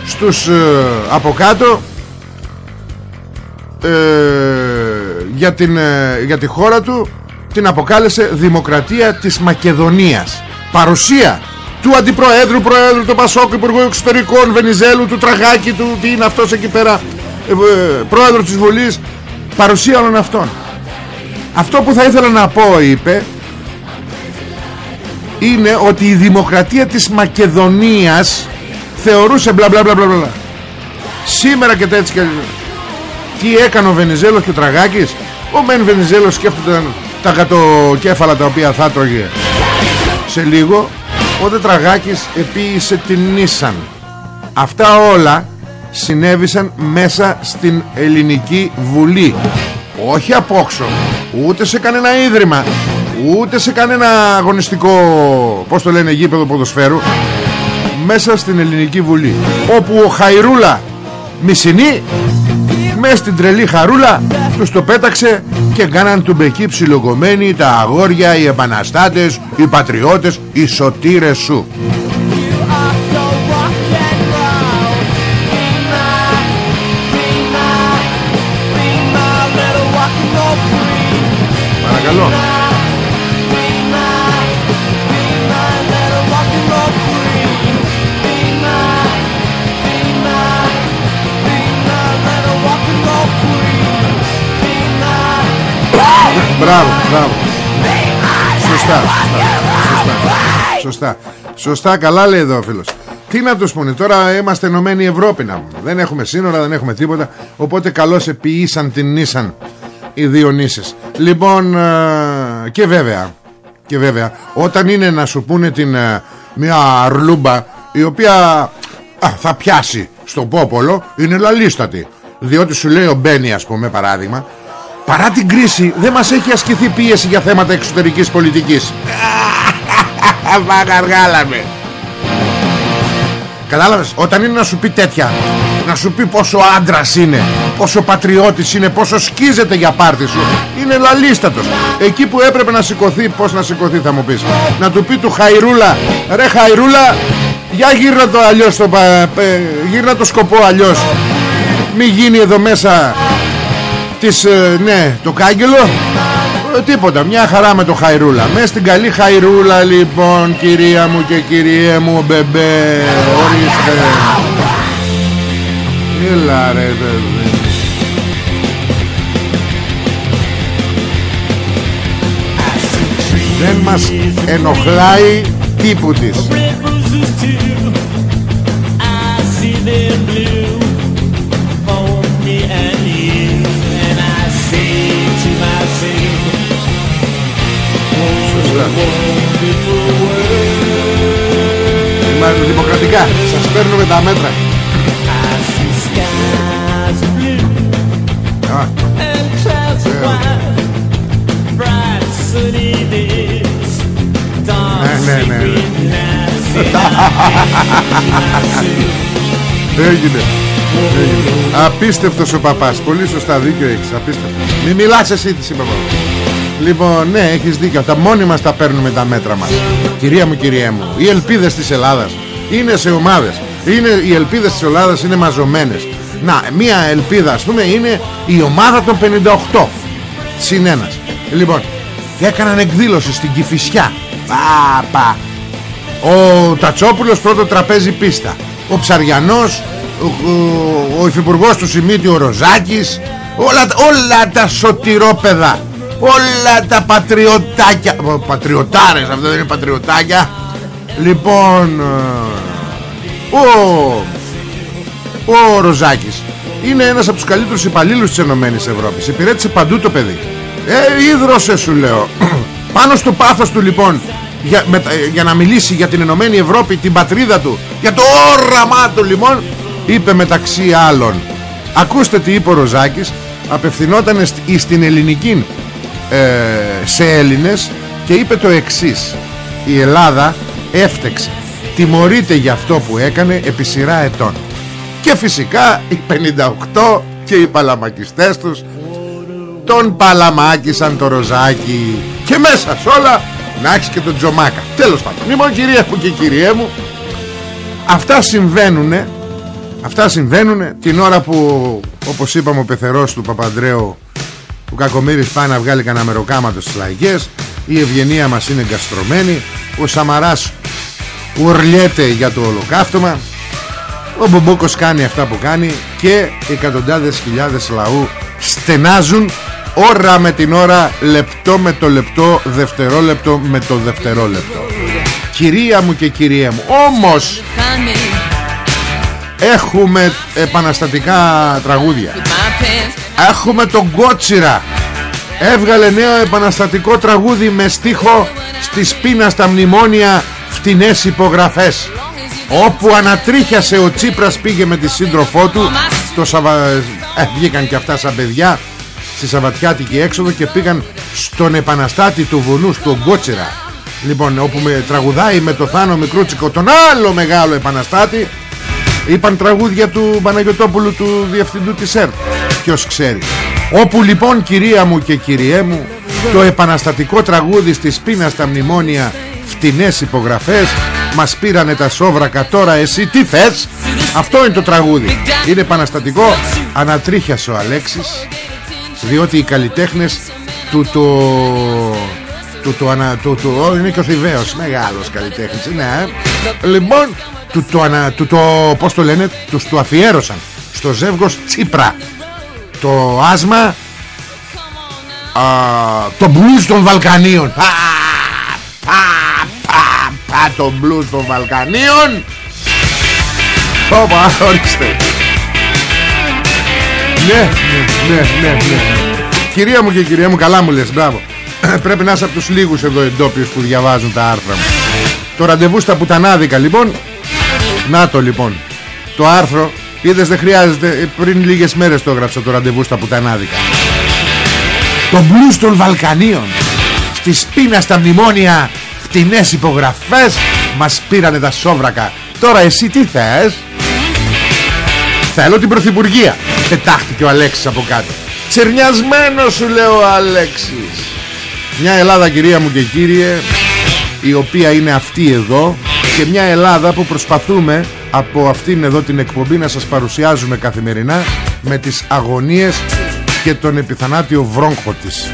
στους ε, από κάτω ε, για, την, ε, για τη χώρα του την αποκάλεσε Δημοκρατία της Μακεδονίας. Παρουσία του Αντιπροέδρου Προέδρου του Πασόκ Υπουργού Εξωτερικών Βενιζέλου του Τραγάκη του τι είναι αυτός εκεί πέρα ε, ε, Πρόεδρο της Βουλής. Παρουσία όλων αυτών. Αυτό που θα ήθελα να πω είπε είναι ότι η δημοκρατία της Μακεδονίας θεωρούσε μπλα μπλα μπλα μπλα μπλα. Σήμερα και τέτοια και... Τι έκανε ο Βενιζέλος και ο Τραγάκης; Ο Μεν Βενιζέλος σκέφτονταν τα κατοκέφαλα τα οποία θα τρώγε. Σε λίγο Ο Δε Τραγάκης επίησε την Νίσαν Αυτά όλα συνέβησαν μέσα στην Ελληνική Βουλή. Όχι απόξω Ούτε σε κανένα ίδρυμα Ούτε σε κανένα αγωνιστικό Πώς το λένε γήπεδο ποδοσφαίρου. Μέσα στην Ελληνική Βουλή Όπου ο Χαϊρούλα Μισινή Μες στην τρελή χαρούλα Τους το πέταξε και κάναν του μπεκί ψιλοκομμένοι Τα αγόρια, οι επαναστάτες Οι πατριώτες, οι σωτήρες σου. Παρακαλώ Σωστά Σωστά Σωστά. Σωστά, καλά λέει εδώ ο φίλος. Τι να τους πούνε, τώρα είμαστε ενωμένοι Ευρώπη να πούμε. Δεν έχουμε σύνορα, δεν έχουμε τίποτα Οπότε καλώς επίησαν την Νίσαν Οι δύο νήσες. Λοιπόν, ε, και βέβαια Και βέβαια Όταν είναι να σου πούνε την ε, Μια αρλούμπα η οποία α, θα πιάσει στον πόπολο είναι λαλίστατη. Διότι σου λέει ο Μπένι ας πούμε παράδειγμα παρά την κρίση δεν μας έχει ασκηθεί πίεση για θέματα εξωτερικής πολιτικής. Βαγαργάλαμε Κατάλαβες Όταν είναι να σου πει τέτοια Να σου πει πόσο άντρας είναι Πόσο πατριώτης είναι Πόσο σκίζεται για πάρτι σου Είναι λαλίστατος. Εκεί που έπρεπε να σηκωθεί Πώς να σηκωθεί θα μου πεις. Να του πει του Χαϊρούλα Ρε Χαϊρούλα Για γύρνα το αλλιώς το, Γύρνα το σκοπό αλλιώς. Μη γίνει εδώ μέσα Της ε, ναι το κάγκελο. Ε, τίποτα, μια χαρά με το Χαϊρούλα. Μες στην καλή Χαϊρούλα λοιπόν Κυρία μου και κυριέ μου Μπεμπέ Ορίστε. Έλα ρε παιδί Δεν μας ενοχλάει τίποτης Είμαστε δημοκρατικά. Σας παίρνουμε τα μέτρα. Ναι, ναι, ναι, ναι. Έγινε. Απίστευτος ο παπάς. Πολύ σωστά δίκιο έχεις. Απίστευτος. Μη μιλάς εσύ τι είπα Λοιπόν ναι έχεις δίκιο. Τα μόνοι μας τα παίρνουμε τα μέτρα μας Κυρία μου κυρία μου Οι ελπίδες της Ελλάδας Είναι σε ομάδες. Είναι, Οι ελπίδες της Ελλάδας είναι μαζωμένες. Να μία ελπίδα ας πούμε είναι Η ομάδα των 58 Συν ένας. Λοιπόν έκαναν εκδήλωση στην Κηφισιά Παπα Ο Τατσόπουλος πρώτο τραπέζι πίστα. Ο Ψαριανός Ο, ο, ο υφυπουργός του Σιμίτη ο Ροζάκης. Όλα, όλα τα σωτηρόπεδα Όλα τα πατριωτάκια. Πατριωτάρες αυτό δεν είναι πατριωτάκια. Λοιπόν ε, Ο Ο Ροζάκης Είναι ένας από τους καλύτερους υπαλλήλους της Ενωμένης Ευρώπης. Υπηρέτησε παντού το παιδί. Ε ίδρωσε σου λέω. Πάνω στο πάθος του λοιπόν για, για να μιλήσει για την Ενωμένη Ευρώπη Την πατρίδα του Για το όραμά του λοιπόν Είπε μεταξύ άλλων. Ακούστε τι είπε ο Ροζάκης. Απευθυνόταν στην ελληνική ε, σε Έλληνες και είπε το εξής. Η Ελλάδα έφτεξε. Τιμωρείται για αυτό που έκανε επί σειρά ετών. Και φυσικά οι 58 και οι παλαμακιστές τους τον παλαμάκισαν το ροζάκι. Και μέσα σε όλα να έχεις και τον τζομάκα. Τέλος πάντων. Λοιπόν κυρία μου και κυριέ μου αυτά συμβαίνουν αυτά συμβαίνουν την ώρα που όπως είπαμε ο πεθερός του Παπαντρέου ο Κακομύρης πάει να βγάλει κανένα μεροκάματο στις λαϊκές. Η ευγενία μας είναι εγκαστρωμένη. Ο Σαμαράς ουρλιέται για το ολοκαύτωμα. Ο Μπομπόκος κάνει αυτά που κάνει και εκατοντάδες χιλιάδες λαού στενάζουν ώρα με την ώρα λεπτό με το λεπτό δευτερόλεπτο με το δευτερόλεπτο. Κυρία μου και κυρία μου όμως έχουμε επαναστατικά τραγούδια Έχουμε τον Κότσιρα. Έβγαλε νέο επαναστατικό τραγούδι με στίχο Στη σπίνα στα μνημόνια φτηνές υπογραφές Όπου ανατρίχιασε ο Τσίπρας πήγε με τη σύντροφό του το Σαβα... ε, Βγήκαν και αυτά σαν παιδιά Στη Σαββατιάτικη έξοδο και πήγαν στον επαναστάτη του βουνού Στον Κότσιρα. Λοιπόν όπου με τραγουδάει με το Θάνο Μικρούτσικο Τον άλλο μεγάλο επαναστάτη Είπαν τραγούδια του Παναγιωτόπουλου του Διευθυντού της ΕΡΤ Ποιος ξέρει. Όπου λοιπόν κυρία μου και κυριέ μου Το επαναστατικό τραγούδι στη πείνας στα μνημόνια Φτηνές υπογραφές Μας πήρανε τα σόβρακα τώρα εσύ τι θες; Αυτό είναι το τραγούδι. Είναι επαναστατικό Ανατρίχιασε ο Αλέξης Διότι οι καλλιτέχνες Του το του το, ανα, του, του, είναι και ο Θηβαίος Μεγάλος καλλιτέχνης ναι. Λοιπόν του το, ανα, του το Πώς το λένε Τους του αφιέρωσαν Στο ζεύγος Τσίπρα Το άσμα α, Το μπλουζ των Βαλκανίων. Πα, πα, πα, πα, Το μπλουζ των Βαλκανίων. Ωπα ορίστε. Ναι, ναι, ναι, ναι, ναι. Κυρία μου και κυρία μου καλά μου λες Μπράβο. Πρέπει να είσαι από τους λίγους εδώ εντόπιους που διαβάζουν τα άρθρα μου. Το ραντεβού στα πουτανάδικα λοιπόν. Να το λοιπόν. Το άρθρο Είδες δεν χρειάζεται. Πριν λίγες μέρες το έγραψα το ραντεβού στα πουτανάδικα. Το μπλούς των Βαλκανίων. Στη σπίνα στα μνημόνια Φτηνές υπογραφές Μας πήρανε τα σόβρακα. Τώρα εσύ τι θες; Θέλω την Πρωθυπουργία. Πετάχτηκε ο Αλέξης από κάτω. Τσερνιασμένο σου λέω ο Αλέξης. Μια Ελλάδα κυρία μου και κύριε Η οποία είναι αυτή εδώ Και μια Ελλάδα που προσπαθούμε Από αυτήν εδώ την εκπομπή Να σας παρουσιάζουμε καθημερινά Με τις αγωνίες Και τον επιθανάτιο βρόγχο της.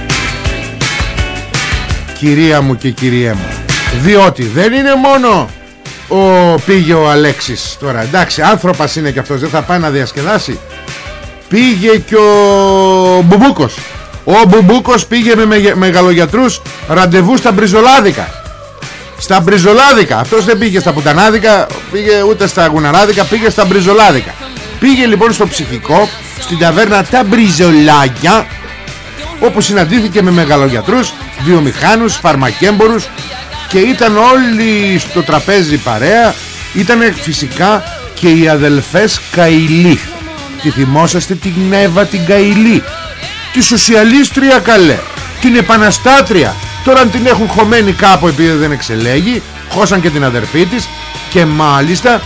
Κυρία μου και κυρία μου Διότι δεν είναι μόνο ο, πήγε ο Αλέξης τώρα. Εντάξει άνθρωπος είναι και αυτός δεν θα πάει να διασκεδάσει. Πήγε και ο Μπουμπούκος. Ο Μπουμπούκος πήγε με μεγαλογιατρούς ραντεβού στα Μπριζολάδικα στα Μπριζολάδικα. Αυτός δεν πήγε στα Πουτανάδικα πήγε ούτε στα Γουναράδικα πήγε στα Μπριζολάδικα. Πήγε λοιπόν στο ψυχικό στην ταβέρνα τα Μπριζολάκια όπου συναντήθηκε με μεγαλογιατρούς βιομηχάνους, φαρμακέμπορους και ήταν όλοι στο τραπέζι παρέα. Ήταν φυσικά και οι αδελφές Καηλή τη θυμόσαστε την Εύα την Καηλή τη σοσιαλίστρια καλέ την επαναστάτρια τώρα την έχουν χωμένη κάπου επειδή δεν εξελέγει χώσαν και την αδερφή της και μάλιστα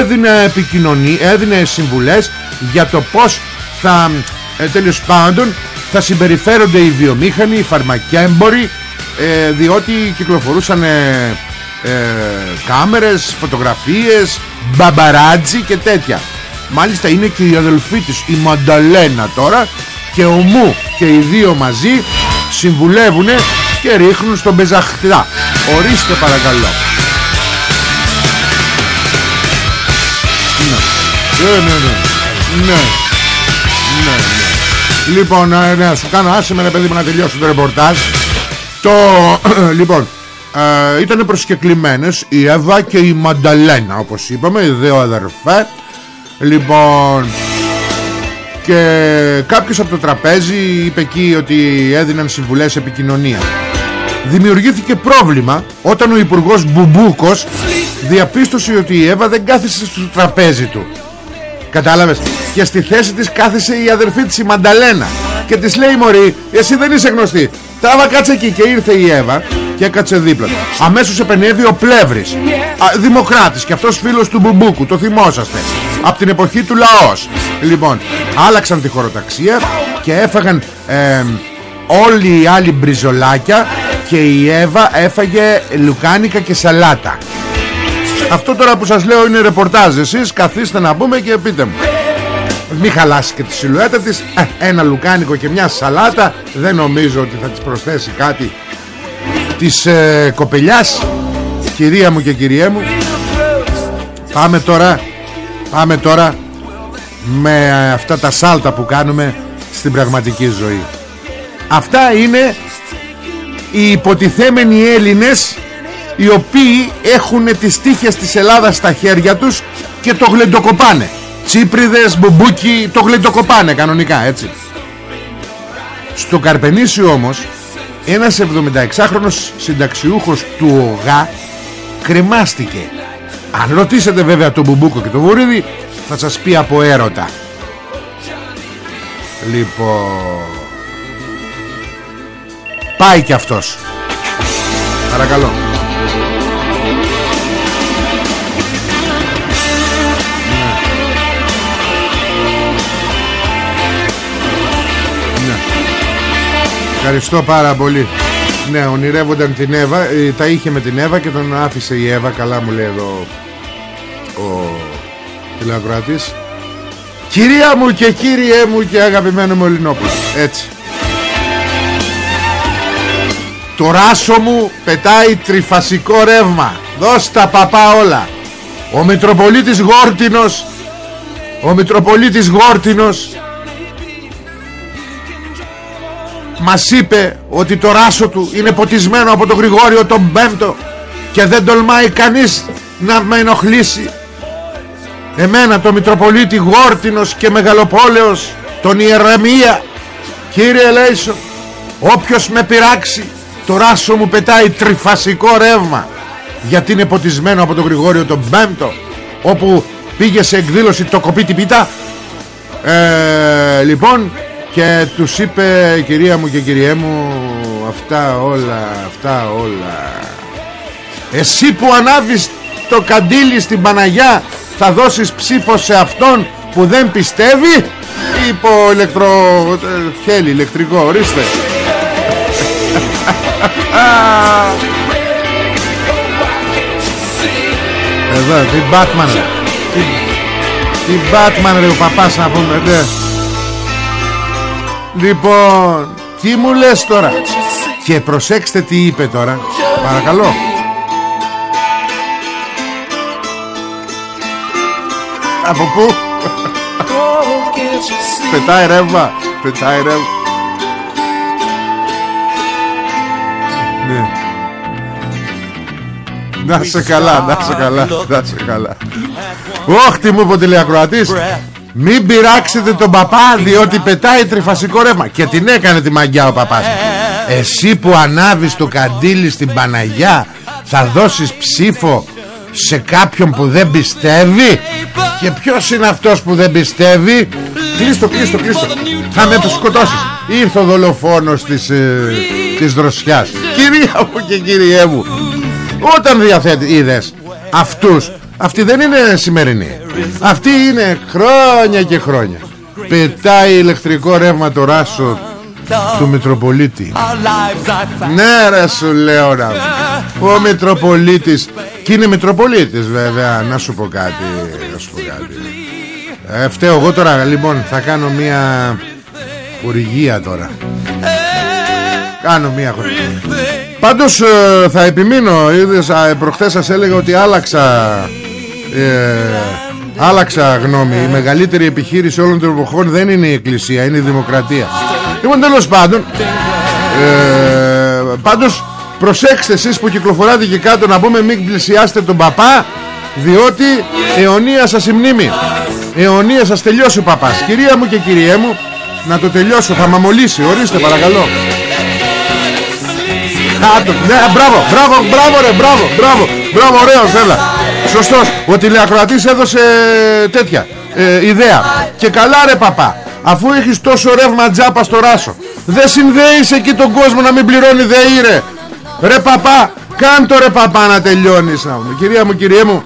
έδινε επικοινωνία έδινε συμβουλές για το πως θα ε, τέλος πάντων θα συμπεριφέρονται οι βιομήχανοι, οι φαρμακέμποροι ε, διότι κυκλοφορούσαν ε, ε, κάμερες, φωτογραφίες, μπαμπαράτζι και τέτοια. Μάλιστα είναι και η αδελφή της, η Μανταλένα τώρα και ο Μου και οι δύο μαζί συμβουλεύουν και ρίχνουν στον πεζαχτά. Ορίστε παρακαλώ. Ναι, ναι, ναι. Ναι, ναι, ναι. Λοιπόν, ναι, ναι, σου κάνω άσε με παιδί μου να τελειώσω το ρεπορτάζ το, λοιπόν, ε, ήταν προσκεκλημένες η Εύα και η Μανταλένα όπως είπαμε, οι δύο αδερφέ. Λοιπόν, και κάποιος από το τραπέζι είπε εκεί ότι έδιναν συμβουλές επικοινωνία. Δημιουργήθηκε πρόβλημα όταν ο Υπουργός Μπουμπούκος διαπίστωσε ότι η Εύα δεν κάθισε στο τραπέζι του. Κατάλαβες; Και στη θέση της κάθισε η αδερφή της η Μανταλένα Και της λέει μωρή Εσύ δεν είσαι γνωστή Τάβα κάτσε εκεί και ήρθε η Εύα και έκατσε δίπλα του. Αμέσως επενεύει ο Πλεύρης. Α, δημοκράτης και αυτός φίλος του Μπουμπούκου. Το θυμόσαστε. Από την εποχή του λαός. Λοιπόν, άλλαξαν τη χωροταξία και έφαγαν όλοι οι άλλοι μπριζολάκια και η Εύα έφαγε λουκάνικα και σαλάτα. Αυτό τώρα που σας λέω είναι ρεπορτάζ. Εσείς καθίστε να πούμε και πείτε μου. Μη χαλάσει και τη σιλουέτα της. Ε, Ένα λουκάνικο και μια σαλάτα. Δεν νομίζω ότι θα της προσθέσει κάτι Της ε, κοπελιάς. Κυρία μου και κυριέ μου. Πάμε τώρα Πάμε τώρα Με αυτά τα σάλτα που κάνουμε Στην πραγματική ζωή. Αυτά είναι Οι υποτιθέμενοι Έλληνες οι οποίοι έχουν τις τύχες της Ελλάδας στα χέρια τους και το γλεντοκοπάνε. Τσίπριδες, μπουμπούκι, το γλεντοκοπάνε κανονικά έτσι. Στο Καρπενήσι όμως ένας 76χρονος συνταξιούχος του ΟΓΑ κρεμάστηκε. Αν ρωτήσετε βέβαια τον Μπουμπούκο και τον Βορίδη θα σας πει από έρωτα. Λοιπόν. Πάει και αυτός. Παρακαλώ. Ευχαριστώ πάρα πολύ. Ναι ονειρεύονταν την Εύα ε, Τα είχε με την Εύα και τον άφησε η Εύα Καλά μου λέει εδώ Ο τηλεακροατής. Κυρία μου και κύριέ μου και αγαπημένο μου Ελληνόπουλο. Έτσι. Το ράσο μου πετάει τριφασικό ρεύμα. Δώσ' τα παπά όλα. Ο Μητροπολίτης Γόρτινος Ο Μητροπολίτης Γόρτινος μας είπε ότι το ράσο του είναι ποτισμένο από τον Γρηγόριο τον Πέμπτο και δεν τολμάει κανείς να με ενοχλήσει εμένα το Μητροπολίτη Γόρτινος και Μεγαλοπόλεως τον Ιερεμία. Κύριε Λέισο όποιος με πειράξει το ράσο μου πετάει τριφασικό ρεύμα. Γιατί είναι ποτισμένο από τον Γρηγόριο τον Πέμπτο όπου πήγε σε εκδήλωση το κοπίτι πίτα ε, λοιπόν και τους είπε κυρία μου και κυριέ μου αυτά όλα αυτά όλα. Εσύ που ανάβεις το καντήλι στην Παναγιά θα δώσεις ψήφο σε αυτόν που δεν πιστεύει; Υπό ηλεκτρο... χέλι ηλεκτρικό ορίστε. Εδώ τι Batman. Τι, τι Batman ρε ο παπάς να πούμε ναι. Λοιπόν Τι μου λες τώρα; Και προσέξτε τι είπε τώρα. Παρακαλώ Από πού; Πετάει ρεύμα Πετάει ρεύμα. Ναι. Να σε καλά, να σε καλά, να σε καλά. Όχι τι μου είπε ο τηλεακροατής Μην πειράξετε τον παπά διότι πετάει τριφασικό ρεύμα. Και την έκανε τη μαγιά ο παπάς. Εσύ που ανάβεις το καντήλι στην Παναγιά Θα δώσεις ψήφο σε κάποιον που δεν πιστεύει; Και ποιος είναι αυτός που δεν πιστεύει; Κλείστο, κλείστο, κλείστο. Θα με σκοτώσεις. Ήρθε ο δολοφόνος της, ε, της δροσιάς. Κυρία μου και κυριέ μου όταν διαθέτει είδες Αυτούς Αυτοί δεν είναι σημερινοί. Αυτοί είναι χρόνια και χρόνια. Πετάει ηλεκτρικό ρεύμα το ράσο του Μητροπολίτη. Ναι ρε σου λέω να Ο Μητροπολίτης Και είναι Μητροπολίτης βέβαια Να σου πω κάτι Να σου πω κάτι ε, Φταίω εγώ τώρα. Λοιπόν θα κάνω μια Χορηγία τώρα. Κάνω μια χορηγία. Πάντως ε, θα επιμείνω. Είδες, α, Προχθές σας έλεγα ότι άλλαξα ε, Άλλαξα γνώμη. Η μεγαλύτερη επιχείρηση όλων των εποχών Δεν είναι η εκκλησία Είναι η δημοκρατία. Λοιπόν τέλος πάντων ε, Πάντως προσέξτε εσείς που κυκλοφοράτε και κάτω Να πούμε μην πλησιάστε τον παπά Διότι αιωνία σας η μνήμη Αιωνία σας τελειώσει ο παπάς Κυρία μου και κυριέ μου Να το τελειώσω θα μαμολύσει Ορίστε παρακαλώ Κάτω. Ναι, μπράβο, μπράβο, μπράβο ρε, μπράβο, μπράβο, μπράβο, ωραίος, έλα. Σωστός, ο τηλεακροατής έδωσε τέτοια ε, ιδέα. Και καλά ρε παπά, αφού έχεις τόσο ρεύμα τζάπα στο ράσο, δεν συνδέεις εκεί τον κόσμο να μην πληρώνει ΔΕΗ ρε. Ρε παπά, κάντο ρε παπά να τελειώνεις. Κυρία μου, κυριέ μου,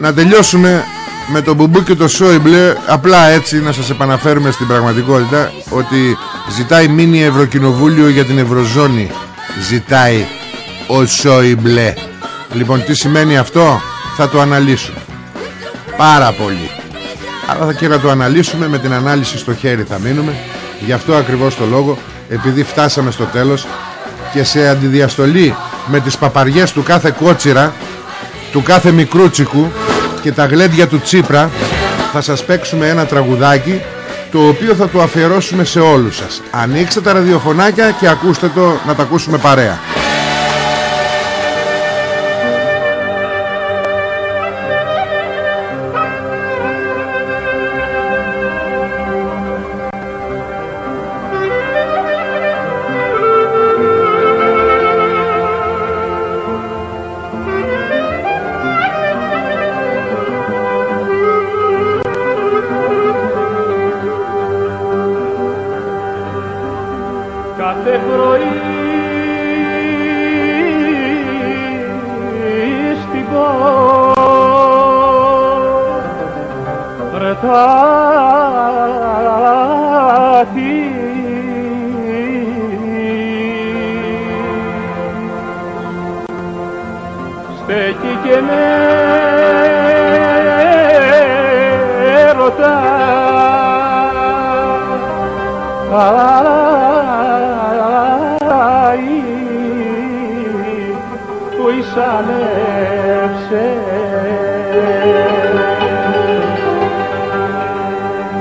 να τελειώσουμε με τον Μπουμπού και το Σόιμπλε απλά έτσι να σας επαναφέρουμε στην πραγματικότητα ότι ζητάει μήνυ Ευρωκοινοβούλιο για την Ευρωζώνη. Ζητάει ο Σόιμπλε λοιπόν τι σημαίνει αυτό; Θα το αναλύσουμε. Πάρα πολύ. Αλλά θα και να το αναλύσουμε με την ανάλυση στο χέρι θα μείνουμε. Γι' αυτό ακριβώς το λόγο επειδή φτάσαμε στο τέλος και σε αντιδιαστολή με τις παπαριές του κάθε κότσιρα του κάθε μικρούτσικου και τα γλέντια του Τσίπρα θα σας παίξουμε ένα τραγουδάκι το οποίο θα το αφιερώσουμε σε όλους σας. Ανοίξτε τα ραδιοφωνάκια και ακούστε το να τα ακούσουμε παρέα. στέκει και με ρωτά Αϊ, που εισανεύσε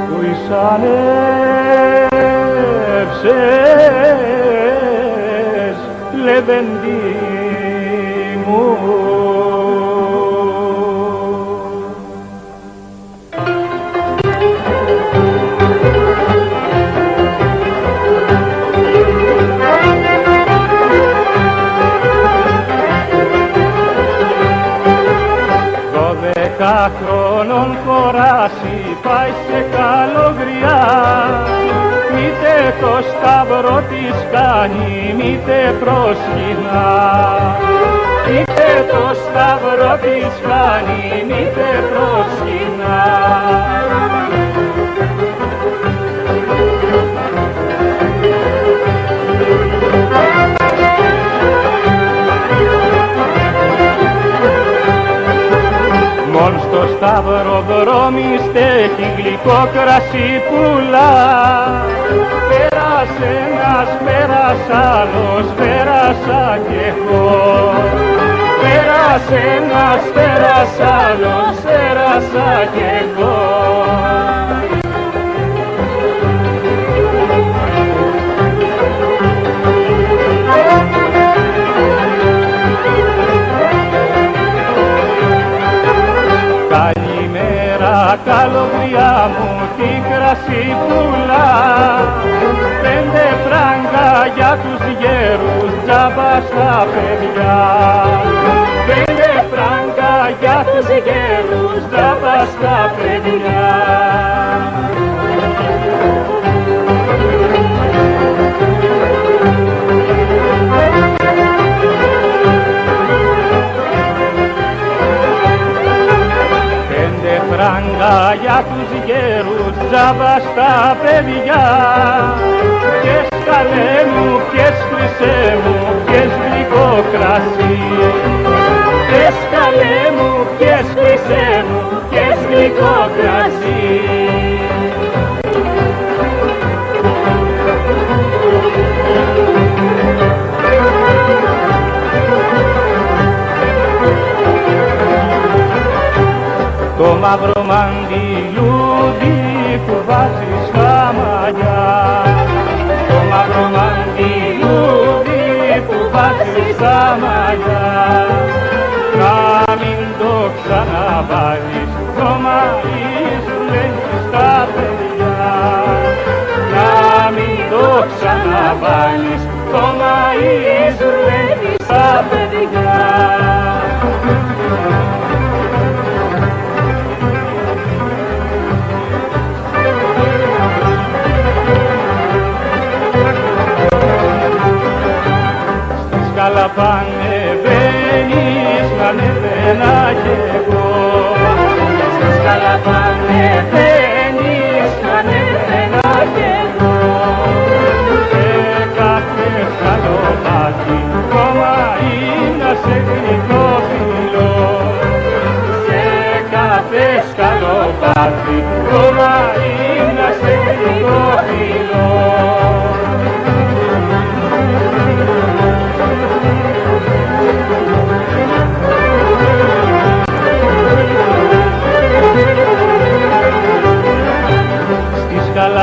που εισανεύσες λεβεντή. Δέκα χρόνων χωράσει πάει σε καλογριά. Μήτε το σταυρό της κάνει, μήτε προσκυνά. Μήτε το σταυρό της κάνει, μήτε προσκυνά. Μόν στο σταυροδρόμι στέχει γλυκό κρασί πουλά. Πέρασε ένας, πέρασα άλλος, πέρασα κι εγώ. Πέρασε ένας, πέρασα άλλος, πέρασα κι εγώ καλογριά μου τι κρασί πουλά. Πέντε φράγκα για τους γέρους τζάμπα στα παιδιά. Πέντε φράγκα για τους γέρους τζάμπα στα παιδιά Πέντε φράγκα για τους γέρους τζάμπα στα παιδιά. Πιες καλέ μου, πιες χρυσέ μου, πιες γλυκό κρασί Πιες καλέ μου, πιες χρυσέ μου, πιες γλυκό κρασί Το μαύρο μαντιλούδι που βάζει στα μαλλιά Το μαύρο μαντιλούδι που βάζει στα μαλλιά Να μην το ξαναβάλεις το μαλλί σου λέει στα παιδιά. Να μην το ξαναβάλεις το μαλλί σου λέει στα παιδιά να ανεβαίνα κι εγώ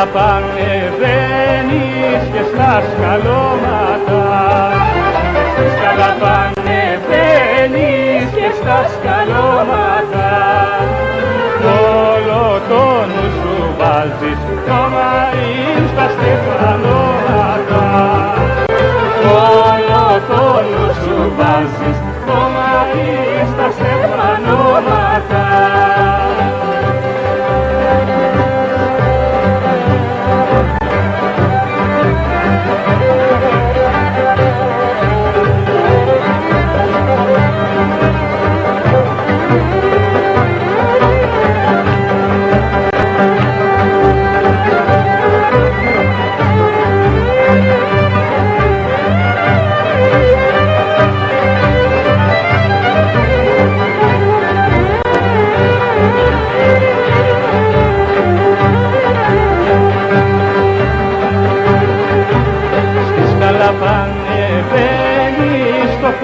Στις καλαπανεβαίνεις και στα σκαλώματα. Στις καλαπανεβαίνεις και στα σκαλώματα. Όλο το νου σου βάζεις το μαΐν στα στεφανώματα. Όλο το νου σου βάζεις το μαΐν στα στεφανώματα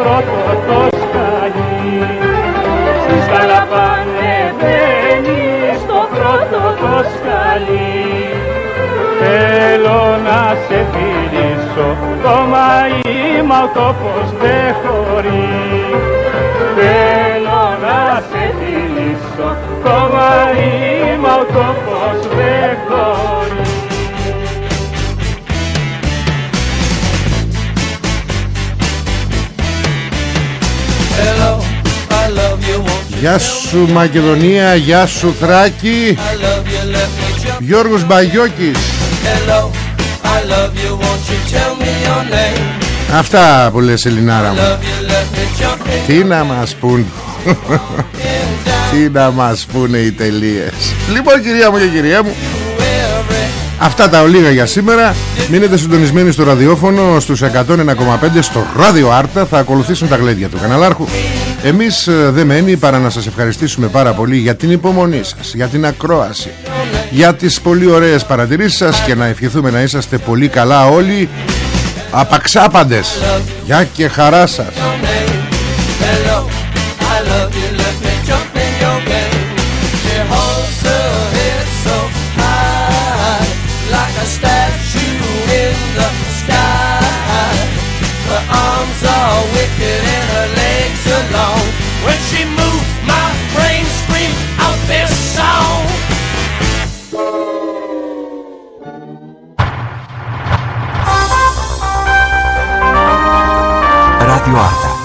πρώτο το σκαλί. Στις καλαπανεβαίνεις στο πρώτο το σκαλί. Θέλω να σε φιλήσω το μαΐ μα ο τόπος δεν χωρεί Θέλω να σε φιλήσω το μαΐ μα ο τόπος δεν χωρεί Γεια σου Μακεδονία, γεια σου Θράκη. I love you, let Γιώργος Μπαγιώκης. Hello, I love you, won't you tell me your name? Αυτά που λες Ελληνάρα μου. Love you, let me jump in. Τι να μας πούν Τι να μας πούνε οι τελείες; Λοιπόν κυρία μου και κυρία μου every Αυτά τα ολίγα για σήμερα. Μείνετε συντονισμένοι στο ραδιόφωνο Στους 101,5 στο ράδιο Άρτα. Θα ακολουθήσουν τα γλέντια του καναλάρχου Εμείς ε, δεν μένει παρά να σας ευχαριστήσουμε πάρα πολύ Για την υπομονή σας Για την ακρόαση Για τις πολύ ωραίες παρατηρήσεις σας Και να ευχηθούμε να είσαστε πολύ καλά όλοι Απαξάπαντες. Γεια και χαρά σας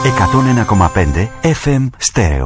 101,5 FM Στέρεο